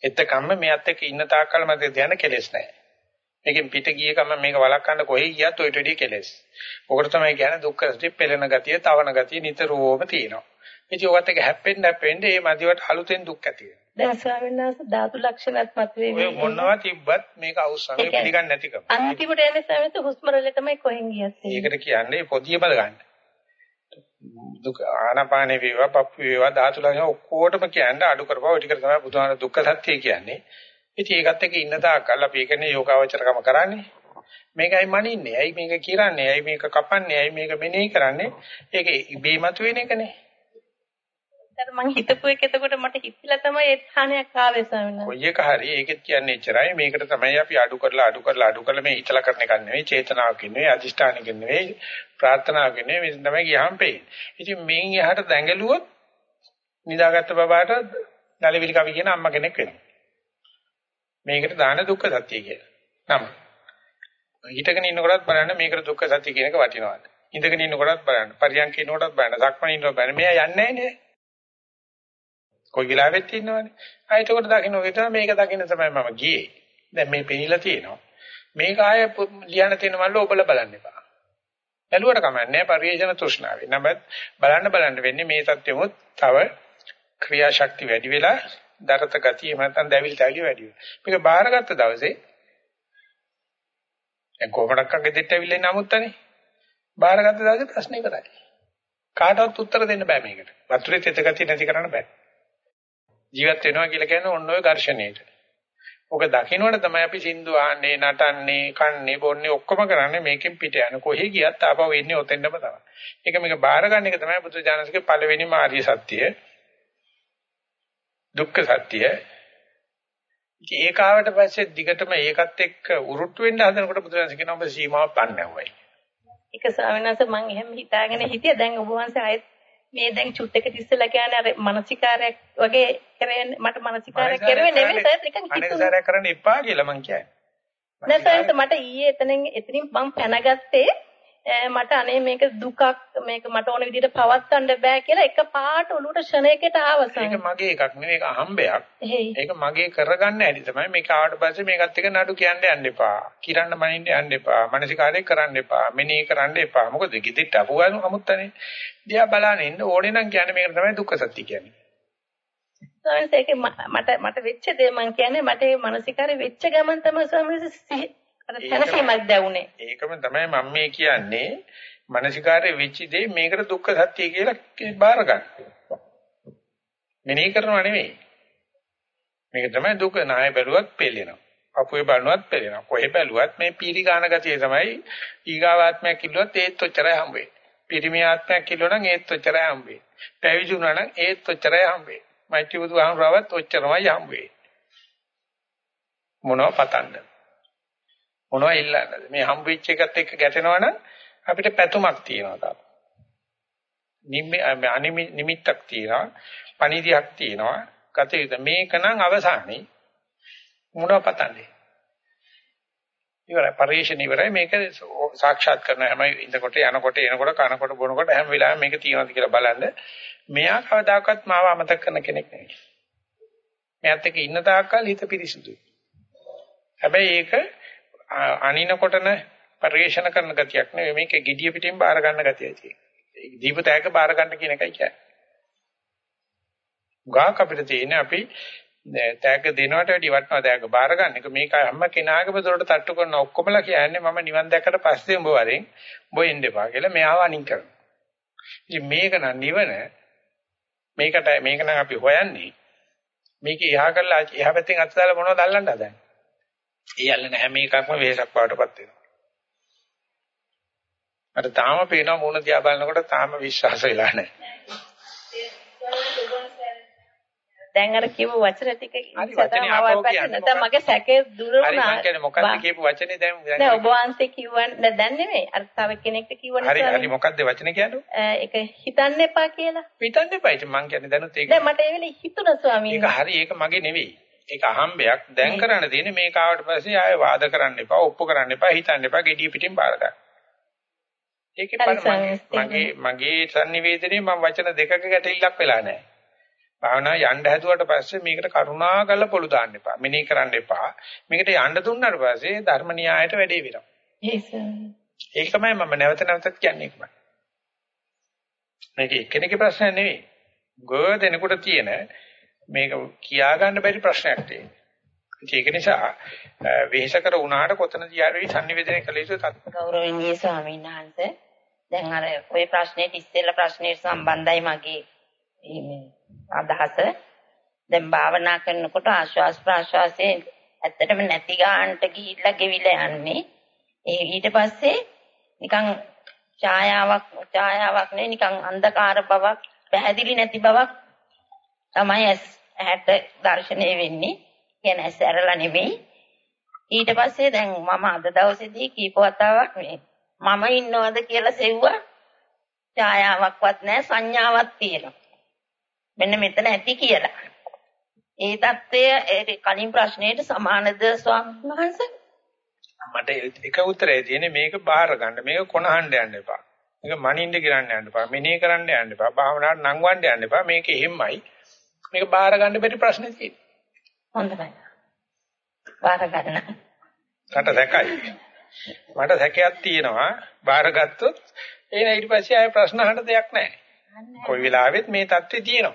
එතකම්ම මෙයත් එක්ක ඉන්න තාක්කල් මත ධ්‍යාන කෙලෙස් නැහැ. මේකෙන් පිට ගිය ගමන් මේක වළක්වන්න කොහේ ගියත් ඔයිට වැඩිය කෙලෙස්. ඔකට තමයි කියන්නේ දුක්ඛ සත්‍ය පෙළෙන ගතිය, තවන ගතිය නිතරම තියෙනවා. ඉතින් ඔයත් එක හැප්පෙන්න හැප්පෙන්න මේ මදිවට අලුතෙන් දුක් ඇති වෙනවා. දැන් ස්වාමීන් වහන්සේ ධාතු ලක්ෂණත් මතුවේ ඔය මොනවා තිබ්බත් මේක අවශ්‍යම පිළිගන්නේ නැතිකම. අන්තිමට එන්නේ ස්වාමීන් හුස්ම රැල්ල තමයි කොහෙන් ගියත්. ඒකට කියන්නේ පොදිය බල ගන්න. දුක ආනාපානේ වේවා පප්පු වේවා ධාතු ලක්ෂණ ඔක්කොටම කියන්නේ අඩු කරපුවා ඔය ටික තමයි බුදුහාම දුක්ඛ සත්‍ය කියන්නේ. ඉතින් ඒකත් එක්ක ඉන්න තාක්කල් අපි ඒකනේ යෝගාවචරකම කරන්නේ. මේකයි මනින්නේ. ඇයි මේක කිරන්නේ? ඇයි මේක කපන්නේ? ඇයි මේක මෙනෙහි කරන්නේ? ඒක ඉබේමතු වෙන එකනේ. අර මං හිතපු එක එතකොට මට හිතිලා තමයි ඒ ස්ථානයක් ආවේ ස්වාමීන් වහන්සේ. කොයි එක හරි ඒකෙත් කියන්නේ එච්චරයි. මේකට තමයි අපි අඩු කරලා අඩු කරලා අඩු කරලා මේ හිතලා කරන එක නෙවෙයි, චේතනාවකින් නෙවෙයි, අදිෂ්ඨානකින් නෙවෙයි, ප්‍රාර්ථනාවකින් නෙවෙයි. මේ තමයි ගියහම පෙන්නේ. ඉතින් මේන් එහාට දැඟලුවොත් නිදාගත්ත බබාට නැලවිලි කවි කියන අම්මා කෙනෙක් වෙනවා. මේකට දාන දුක්ඛ සත්‍ය කියලා. නම. හිතගෙන ඉන්නකොටත් බලන්න මේකට දුක්ඛ සත්‍ය කියන එක වටිනවද? ඉඳගෙන ඉන්නකොටත් බලන්න. පරියන්ක ඉන්නකොටත් බලන්න. සක්මණ ඉන්නකොට බලන්න. මෙයා යන්නේ නැහැ නේද? කොයි වෙලාවෙත් ඉන්නවනේ. ආ එතකොට දකින්න ඔය තමයි මේක දකින්න තමයි මම ගියේ. දැන් මේ පෙනිලා තියෙනවා. මේක ආය ලියන්න තියෙන මල්ල ඔබලා බලන්න එපා. බැලුවට කමන්නේ පරිේශන තෘෂ්ණාවේ. නමුත් බලන්න බලන්න වෙන්නේ මේ தත්වෙමුත් තව ක්‍රියාශක්ති වැඩි වෙලා දරත ගතිය නැත්නම් දැවිලි තැවිලි වැඩි වෙනවා. මේක බාරගත්ත දවසේ දැන් කොහොමඩක් අගෙදෙට්ට ඇවිල්ලා නමුත්තනේ. බාරගත්ත දවසේ ප්‍රශ්නේ ඉවරයි. කාටවත් උත්තර දෙන්න බෑ මේකට. වතුරේ තෙත ගතිය නැති කරන්න බෑ. ජීවත් වෙනවා කියලා කියන්නේ ඔන්න ඔය ඝර්ෂණයට. ඔක දකින්නට තමයි අපි සින්දු ආන්නේ, නටන්නේ, කන්නේ, බොන්නේ ඔක්කොම කරන්නේ මේකෙන් පිට යන. කොහේ ගියත් ආපහු එන්නේ ඔතෙන්ම තමයි. ඒක මේක බාර ගන්න එක තමයි බුදු දානසිකේ පළවෙනිම ආර්ය සත්‍යය. දුක්ඛ සත්‍යය. ඉතින් ඒක ආවට පස්සේ දිගටම ඒකත් එක්ක උරුට්ට වෙන්න හදනකොට බුදු දානසික කියනවා ඔබ සීමාව පන්නවයි. ඒක ස්වාමීන් වහන්සේ මම එහෙම හිතාගෙන හිටියා දැන් ඔබ වහන්සේ ආයෙත් මේ දැන් චුට්ටක තිස්සලා කියන්නේ අර මානසිකාරයක් වගේ කරන්නේ මට මානසිකාරයක් කරුවේ නෙමෙයි සර් නිකන්. සැරයක් කරන්න එපා කියලා මං කියන්නේ. නෑ සර් මට ඊයේ එතනින් එතනින් මම පැනගත්තේ මට අනේ මේක දුකක් මේක මට ඕන විදිහට පවත්වන්න බෑ කියලා එක පාට ඔලුවට ෂණයකට ඒක ආවසන්. මගේ එකක් නෙවෙයි ඒක අහම්බයක්. ඒක මගේ කරගන්න හැටි තමයි මේක ආවට පස්සේ මේකත් එක්ක නඩු කියන්න යන්න එපා. කිරන්න මනින්න යන්න එපා. මානසිකාරය කරන්න එපා. මෙනෙහි කරන්න එපා. මොකද කිදිට අපුවන අමුත්තනේ. දිහා බලන්න ඉන්න ඕනේ නම් කියන්නේ මේක තමයි දුක්ඛ සත්‍ය කියන්නේ. ස්වාමීන් වහන්සේ ඒක ම- මට මට වෙච්ච දේ මම කියන්නේ මට ඒ මානසිකාරය වෙච්ච ගමන් තමයි ස්වාමීන් වහන්සේ අර තනසීමක් දැවුනේ. ඒකම තමයි මම මේ කියන්නේ. මානසිකාරය වෙච්ච දේ මේකට දුක්ඛ සත්‍ය කියලා බාර ගන්න. මෙනෙහි කරනව නෙවෙයි. මේක තමයි දුක නාය බැලුවත් පෙළෙනවා. අපුවේ බලනවත් පෙළෙනවා. කොහෙ බැලුවත් මේ පීරි ගාන ගතිය තමයි ඊගාවාත්මයක් කිල්ලුවත් ඒත් ඔච්චරයි හම්බ වෙන්නේ. පිරිමි ආත්මයක් කිල්ලුවා නම් ඒත් ඔච්චරයි හම්බ වෙන්නේ. පැවිදි වුණා නම් ඒත් ඔච්චරයි හම්බ වෙන්නේ. මෛත්‍රී බුදුහාමුදුරුවවත් ඔච්චරමයි හම්බ වෙන්නේ. මොනව පතන්න. මොනව ඉල්ලන්නද? මේ හම්බ වෙච්ච එකත් එක්ක ගැටෙනවා නම් අපිට පැතුමක් තියෙනවා තාම. නිමි අනිමි නිමිත්තක් තියෙනවා. පණිවිඩයක් තියෙනවා. කතේද මේක නම් අවසානයේ මොනව පතන්නේ? ඉවරයි පරිශන ඉවරයි මේක සාක්ෂාත් කරන හැම ඉඳකොට යනකොට එනකොට කනකොට බොනකොට හැම වෙලාවෙම මේක තියෙනවද කියලා බලන්න මෙයා කවදාකවත් මාව අමතක කරන කෙනෙක් නෙවෙයි. මෙයාත් එක්ක ඉන්න තාක්කල් හිත පිරිසුදුයි. හැබැයි ඒක අනිනකොටන පරිශන කරන ගතියක් නෙවෙයි මේක gediya පිටින් බාර ගන්න ගතියයි තියෙන්නේ. දීපතයක බාර ගන්න කියන එකයි කියන්නේ. ගාක් අපිට තියෙන්නේ අපි තෑග්ග දෙනවට වැඩි වටනවා තෑග්ග බාර ගන්න එක මේක හැම කෙනාගේම දොරට තට්ටු කරන ඔක්කොමලා කියන්නේ මම නිවන් දැක්කට පස්සේ උඹ වරෙන් උඹ එන්න එපා කියලා මෙයාව අනින් කරනවා. ඉතින් මේක නම් නිවන මේකට මේක නම් අපි හොයන්නේ මේක එහා කරලා එහා පැත්තෙන් අත දාලා මොනවද අල්ලන්න හදන්නේ? ඒ අල්ලන හැම එකක්ම වෙහසක් වඩටපත් වෙනවා. අර තාම පේනවා මොන දිහා බලනකොට තාම විශ්වාස වෙලා නැහැ. දැන් අර කියපු වචන ටික හරි, නැත්නම් මගේ සැකේ දුර හරි වුණා. මම කියන්නේ මොකක්ද කියපු වචනේ දැන් නෑ ඔබ වහන්සේ කිව්වන්නේ දැන් නෙමෙයි. අර තව කෙනෙක්ට කිව්වනේ හරි හරි. මොකක්ද වචනේ කියන්නේ? ඒක හිතන්න එපා කියලා. හිතන්න එපා. ඉතින් මං කියන්නේ දැනුත් ඒක දැන් මට ඒ වෙලේ හිතුණා ස්වාමීනි. ඒක හරි ඒක මගේ නෙවෙයි. ඒක අහම්බයක්. දැන් කරන්න තියෙන්නේ මේක ආවට පස්සේ ආයෙ වාද කරන්න එපා, ඔප්පු කරන්න එපා, හිතන්න එපා, gediya පිටින් බාර ගන්න. ඒකේ. මගේ මගේ sannivedanaye මම වචන දෙකක ගැටෙILLක් වෙලා නැහැ. භාවනා යන්න හැදුවට පස්සේ මේකට කරුණා කරලා පොළු දාන්න එපා. මෙනෙහි කරන්න එපා. මේකට යන්න දුන්නාට පස්සේ ධර්ම න්‍යායයට වැඩේ වෙනවා. ඒ ස්වාමීනි. ඒක තමයි මම නැවත නැවතත් කියන්නේ ඒකමයි. මේක එක්කෙනෙකුගේ ප්‍රශ්නයක් නෙවෙයි. ගොඩ දෙනෙකුට තියෙන මේක කියා ගන්න බැරි ප්‍රශ්නයක් තියෙනවා. ඒක නිසා වෙහෙස කර වුණාට කොතනදී ආරවි sannivedana කළ යුතු තත්ත්ව. ගෞරවනීය ස්වාමීන් වහන්සේ දැන් අර ওই ප්‍රශ්නේ ඉස්සෙල්ලා ප්‍රශ්නයට සම්බන්ධයි මගේ මේ අදහස. දැන් භාවනා කරනකොට ආශ්වාස ප්‍රාශ්වාසයේ ඇත්තටම නැති ගන්නට ගිහිල්ලා ගෙවිලා යන්නේ. ඒ ඊට පස්සේ නිකන් ඡායාවක් ඡායාවක් නෙවෙයි නිකන් අන්ධකාර බවක් පැහැදිලි නැති බවක් තමයි ඇහැට දැర్శණය වෙන්නේ. කියන ඇස් ඇරලා නෙමෙයි. ඊට පස්සේ දැන් මම අද දවසේදී කීප වතාවක් මේ මම ඉන්නවද කියලා සෙව්වා. ඡායාවක්වත් නැහැ සංඥාවක් තියෙනවා. මෙන්න මෙතන ඇති කියලා. ඒ தත්ත්වය කලින් ප්‍රශ්නයේට සමානද ස්වාමීන් වහන්සේ? මට එක උත්තරය තියෙන්නේ මේක බාර ගන්න. මේක කොනහඬ යන්න එපා. මේක මනින්න ගිරන්න යන්න එපා. මෙනේ කරන්න යන්න එපා. භාවනාවට නංවන්න යන්න එපා. මේක එහෙම්මයි. මේක බාහිර ගන්න බැරි ප්‍රශ්නේ තියෙන්නේ. හොඳයි. වාර ගන්න. රට සැකයි. මට සැකයක් තියෙනවා. බාරගත්තොත් එන ඊට පස්සේ ආයෙ ප්‍රශ්න අහන්න දෙයක් නැහැ. කොයි වෙලාවෙත් මේ தත්ත්වය තියෙනවා.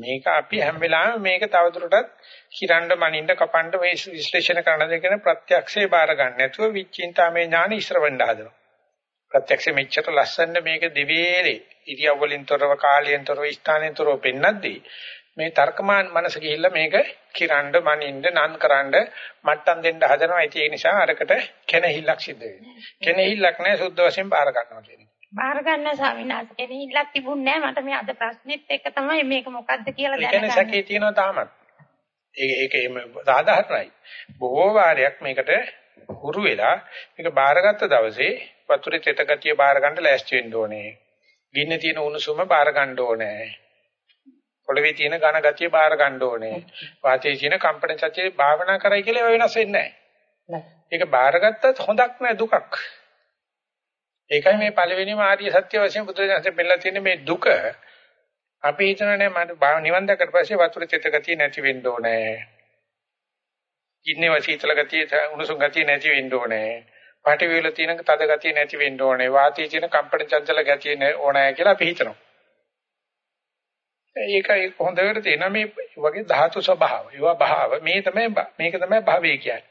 මේක අපි හැම වෙලාවෙම මේක තවදුරටත් කිරන්න මනින්න කපන්න විශ්ලේෂණ කරන දෙකන ප්‍රත්‍යක්ෂේ බාර ගන්න නැතුව විචින්තාමේ ඥාන ඉස්සරවන්න හදනවා. ප්‍රත්‍යක්ෂ මෙච්චර ලස්සන මේක දෙවේලේ ඉරියව් වලින් තොරව කාලයෙන් තොරව ස්ථානෙන් තොරව පෙන්නද්දී මේ තර්කමාන මනස ගිහිල්ලා මේක කිරන්න මනින්න නන් කරන්න මට්ටම් දෙන්න හදනවා. ඒ නිසා අරකට කෙනහිල්ලක් සිද්ධ වෙනවා. කෙනහිල්ලක් නැහැ සුද්ධ වශයෙන් බාර ගන්නවා කියන්නේ. බාර ගන්න ස්වාමීන් වහන්සේ කෙනෙහිල්ලක් තිබුණේ නැහැ මට මේ අද ප්‍රශ්නෙත් එක තමයි මේක මොකද්ද කියලා ඒ කියන්නේ දැනගන්න. සැකේ තියෙනවා තාමත්. ඒක ඒක එහෙම සාධාරණයි. බොහෝ වාරයක් මේකට හුරු වෙලා මේක බාරගත්ත දවසේ වතුරේ තෙත ගතිය බාර ගන්න ලෑස්ති වෙන්න ඕනේ. ගින්නේ තියෙන උණුසුම බාර ගන්න ඕනේ. පොළවේ තියෙන ඝන ගතිය බාර ගන්න ඕනේ. වාතයේ තියෙන කම්පන චචේ භාවනා කරයි කියලා ඒ වෙනස් වෙන්නේ නැහැ. ඒක බාරගත්තත් හොඳක් නෑ දුකක්. ඒකයි මේ පළවෙනිම ආර්ය සත්‍ය වශයෙන් බුදුරජාණන් බෙල්ලා තියෙන මේ දුක අපි හිතනනේ මට නිවන් දැක්කට පස්සේ වතුර චිත්ත ගතිය නැති වෙන්න ඕනේ. ඉන්නේ වශීතල ගතිය උණුසුම් ගතිය නැති වෙන්න ඕනේ. පාටි වේල තියෙන තද ගතිය නැති වෙන්න ඕනේ. වාතයේ තියෙන කම්පන චංචල ගතිය ඕනේ කියලා අපි හිතනවා. ඒකයි හොඳට තේනවා මේ වගේ ධාතු ස්වභාව. ඒවා භාව. මේ තමයි මේක තමයි භවය කියන්නේ.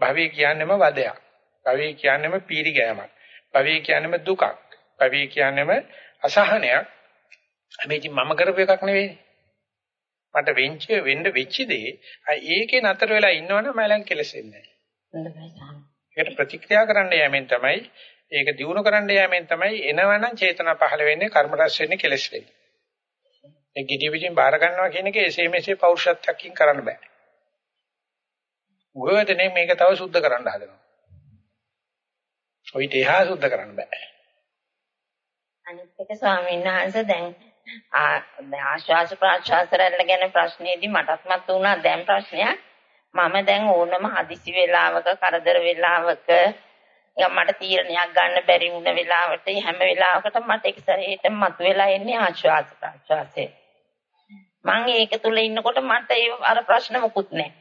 භවය කියන්නේම වදයක්. භවය කියන්නේම පීරි ගෑමක්. භවය කියන්නේම දුකක්. භවය කියන්නේම අසහනයක්. හැබැයි මම කරපු එකක් නෙවෙයි. මට වෙච්ච වෙන්න වෙච්ච දේ ඒකේ නතර වෙලා ඉන්නවනම් මලන් කෙලසෙන්නේ නැහැ. ඒකට ප්‍රතික්‍රියා කරන්න යෑමෙන් තමයි ඒක දිනු කරන්න යෑමෙන් තමයි එනවනම් චේතනා පහළ වෙන්නේ කර්ම රැස් වෙන්නේ කෙලස් වෙන්නේ. ඒ gediy පිටින් බාර ගන්නවා කියන එක එසේ මෙසේ පෞරුෂත්වයකින් කරන්න බෑ. උගවදනේ මේක තව සුද්ධ කරන්න හදනවා. ඔයිට එහා සුද්ධ කරන්න බෑ. අනිත් එක ස්වාමීන් වහන්සේ දැන් ආශ්වාස ප්‍රාශ්වාස රැල්ල ගැන ප්‍රශ්නේදී මටත් මත වුණා දැන් ප්‍රශ්නයක්. මම දැන් ඕනම හදිසි වෙලාවක කරදර වෙලාවක මට තීරණයක් ගන්න බැරි වුණ වෙලාවට හැම වෙලාවකටම මට එක සැරේට මතුවලා එන්නේ ආශ්වාස ප්‍රාශ්වාසය. මම ඒක තුල ඉන්නකොට මට ඒ අර ප්‍රශ්න මොකුත් නැහැ.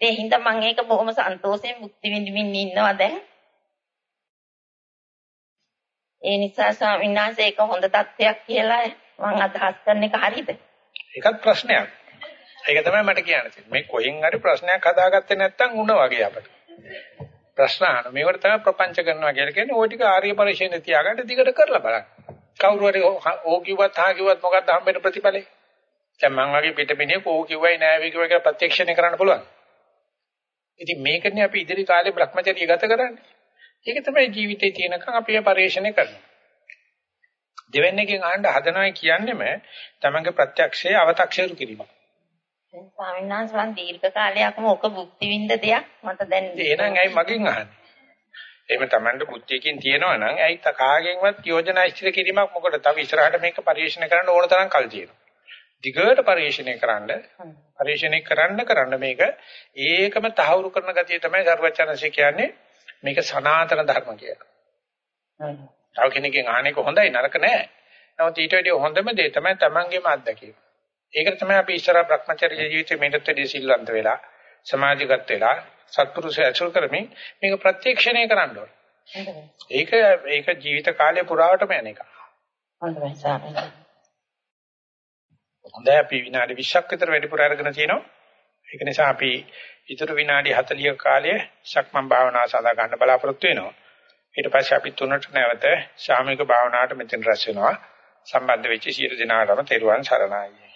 ඒ හින්දා මම ඒක බොහොම සන්තෝෂයෙන් මුක්ති විඳින්න ඉන්නවා දැන්. ඒ නිසා ස්වාමීන් වහන්සේ ඒක හොඳ තත්ත්වයක් කියලා මම අදහස් කරන එක හරියද? ඒකත් ප්‍රශ්නයක්. ඒක තමයි මට කියන්න තියෙන්නේ. මේ කොහෙන් හරි ප්‍රශ්නයක් හදාගත්තේ නැත්නම් උන වගේ අපිට. ප්‍රශ්න අහන මේවට තමයි ප්‍රපංච කරනවා කියලා කියන්නේ ওই ටික ආර්ය පරිශ්‍රයේ තියාගන්න දිගට කරලා බලන්න. කවුරු හරි ඕ කිව්වත් හා කිව්වත් මොකක්ද හම්බෙන ප්‍රතිඵලය? දැන් මං වගේ පිටපිනියක ඕ කිව්වයි නෑ වේ කිව්වයි කියලා ප්‍රත්‍යක්ෂණය කරන්න පුළුවන්. ඉතින් මේකනේ අපි ඉදිරි කාලේ Brahmacharya ගත කරන්නේ. ඒක තමයි ජීවිතේ තියෙනකන් අපි මේ පරිශ්‍රණය කරන්නේ. දෙවැන්නේකින් අහන්න හදනවා කියන්නේම තමන්ගේ ප්‍රත්‍යක්ෂයේ අව탁ෂේරු කිරීමක්. දැන් ස්වාමීන් වහන්සේ මම දීර්ඝ කාලයක්ම ඔක භුක්ති විඳ දෙයක් මට දැන් එහෙනම් ඇයි මගෙන් අහන්නේ? එහෙම Tamanට බුද්ධියකින් තියෙනවා නම් ඇයි කාගෙන්වත් යෝජනා ඉදිරි කිරීමක් මොකද? තව ඉස්සරහට මේක පරිශීලනය කරන්න ඕන තරම් කල් තියෙනවා. දිගට පරිශීලනය කරන්න පරිශීලනය කරන්න කරන්න මේක ඒකම තහවුරු කරන ගතිය තමයි සර්වචනසේ කියන්නේ මේක සනාතන ධර්ම කියලා. තව කෙනෙක්ගෙන් අහන්නේ හොඳයි නරක නෑ. නමුත් ඊට වඩා හොඳම දේ තමයි Tamanගේම අත්දැකීම. ඒකට තමයි අපි ඉස්සරහ Brahmacharya ජීවිතේ මේකට වැඩි සිල්වන්ත වෙලා සමාජගත වෙලා සත්පුරුෂය අසුර කරමින් මේක ප්‍රත්‍යක්ෂණය කරන්න ඕනේ. ඒක ඒක ජීවිත කාලය පුරාවටම යන එක. හොඳයි සාරයි. හොඳයි අපි විනාඩි 20ක් විතර වැඩිපුර අරගෙන තියෙනවා. ඒක නිසා අපි ඊටු විනාඩි 40ක කාලය සක්මන් භාවනාව සඳහා ගන්න බලාපොරොත්තු වෙනවා. ඊට පස්සේ අපි තුනට නැවත ශාමික භාවනාවට මෙතෙන් රැස් වෙනවා. සම්බන්ධ වෙච්ච සියලු දෙනාටම තෙරුවන් සරණයි.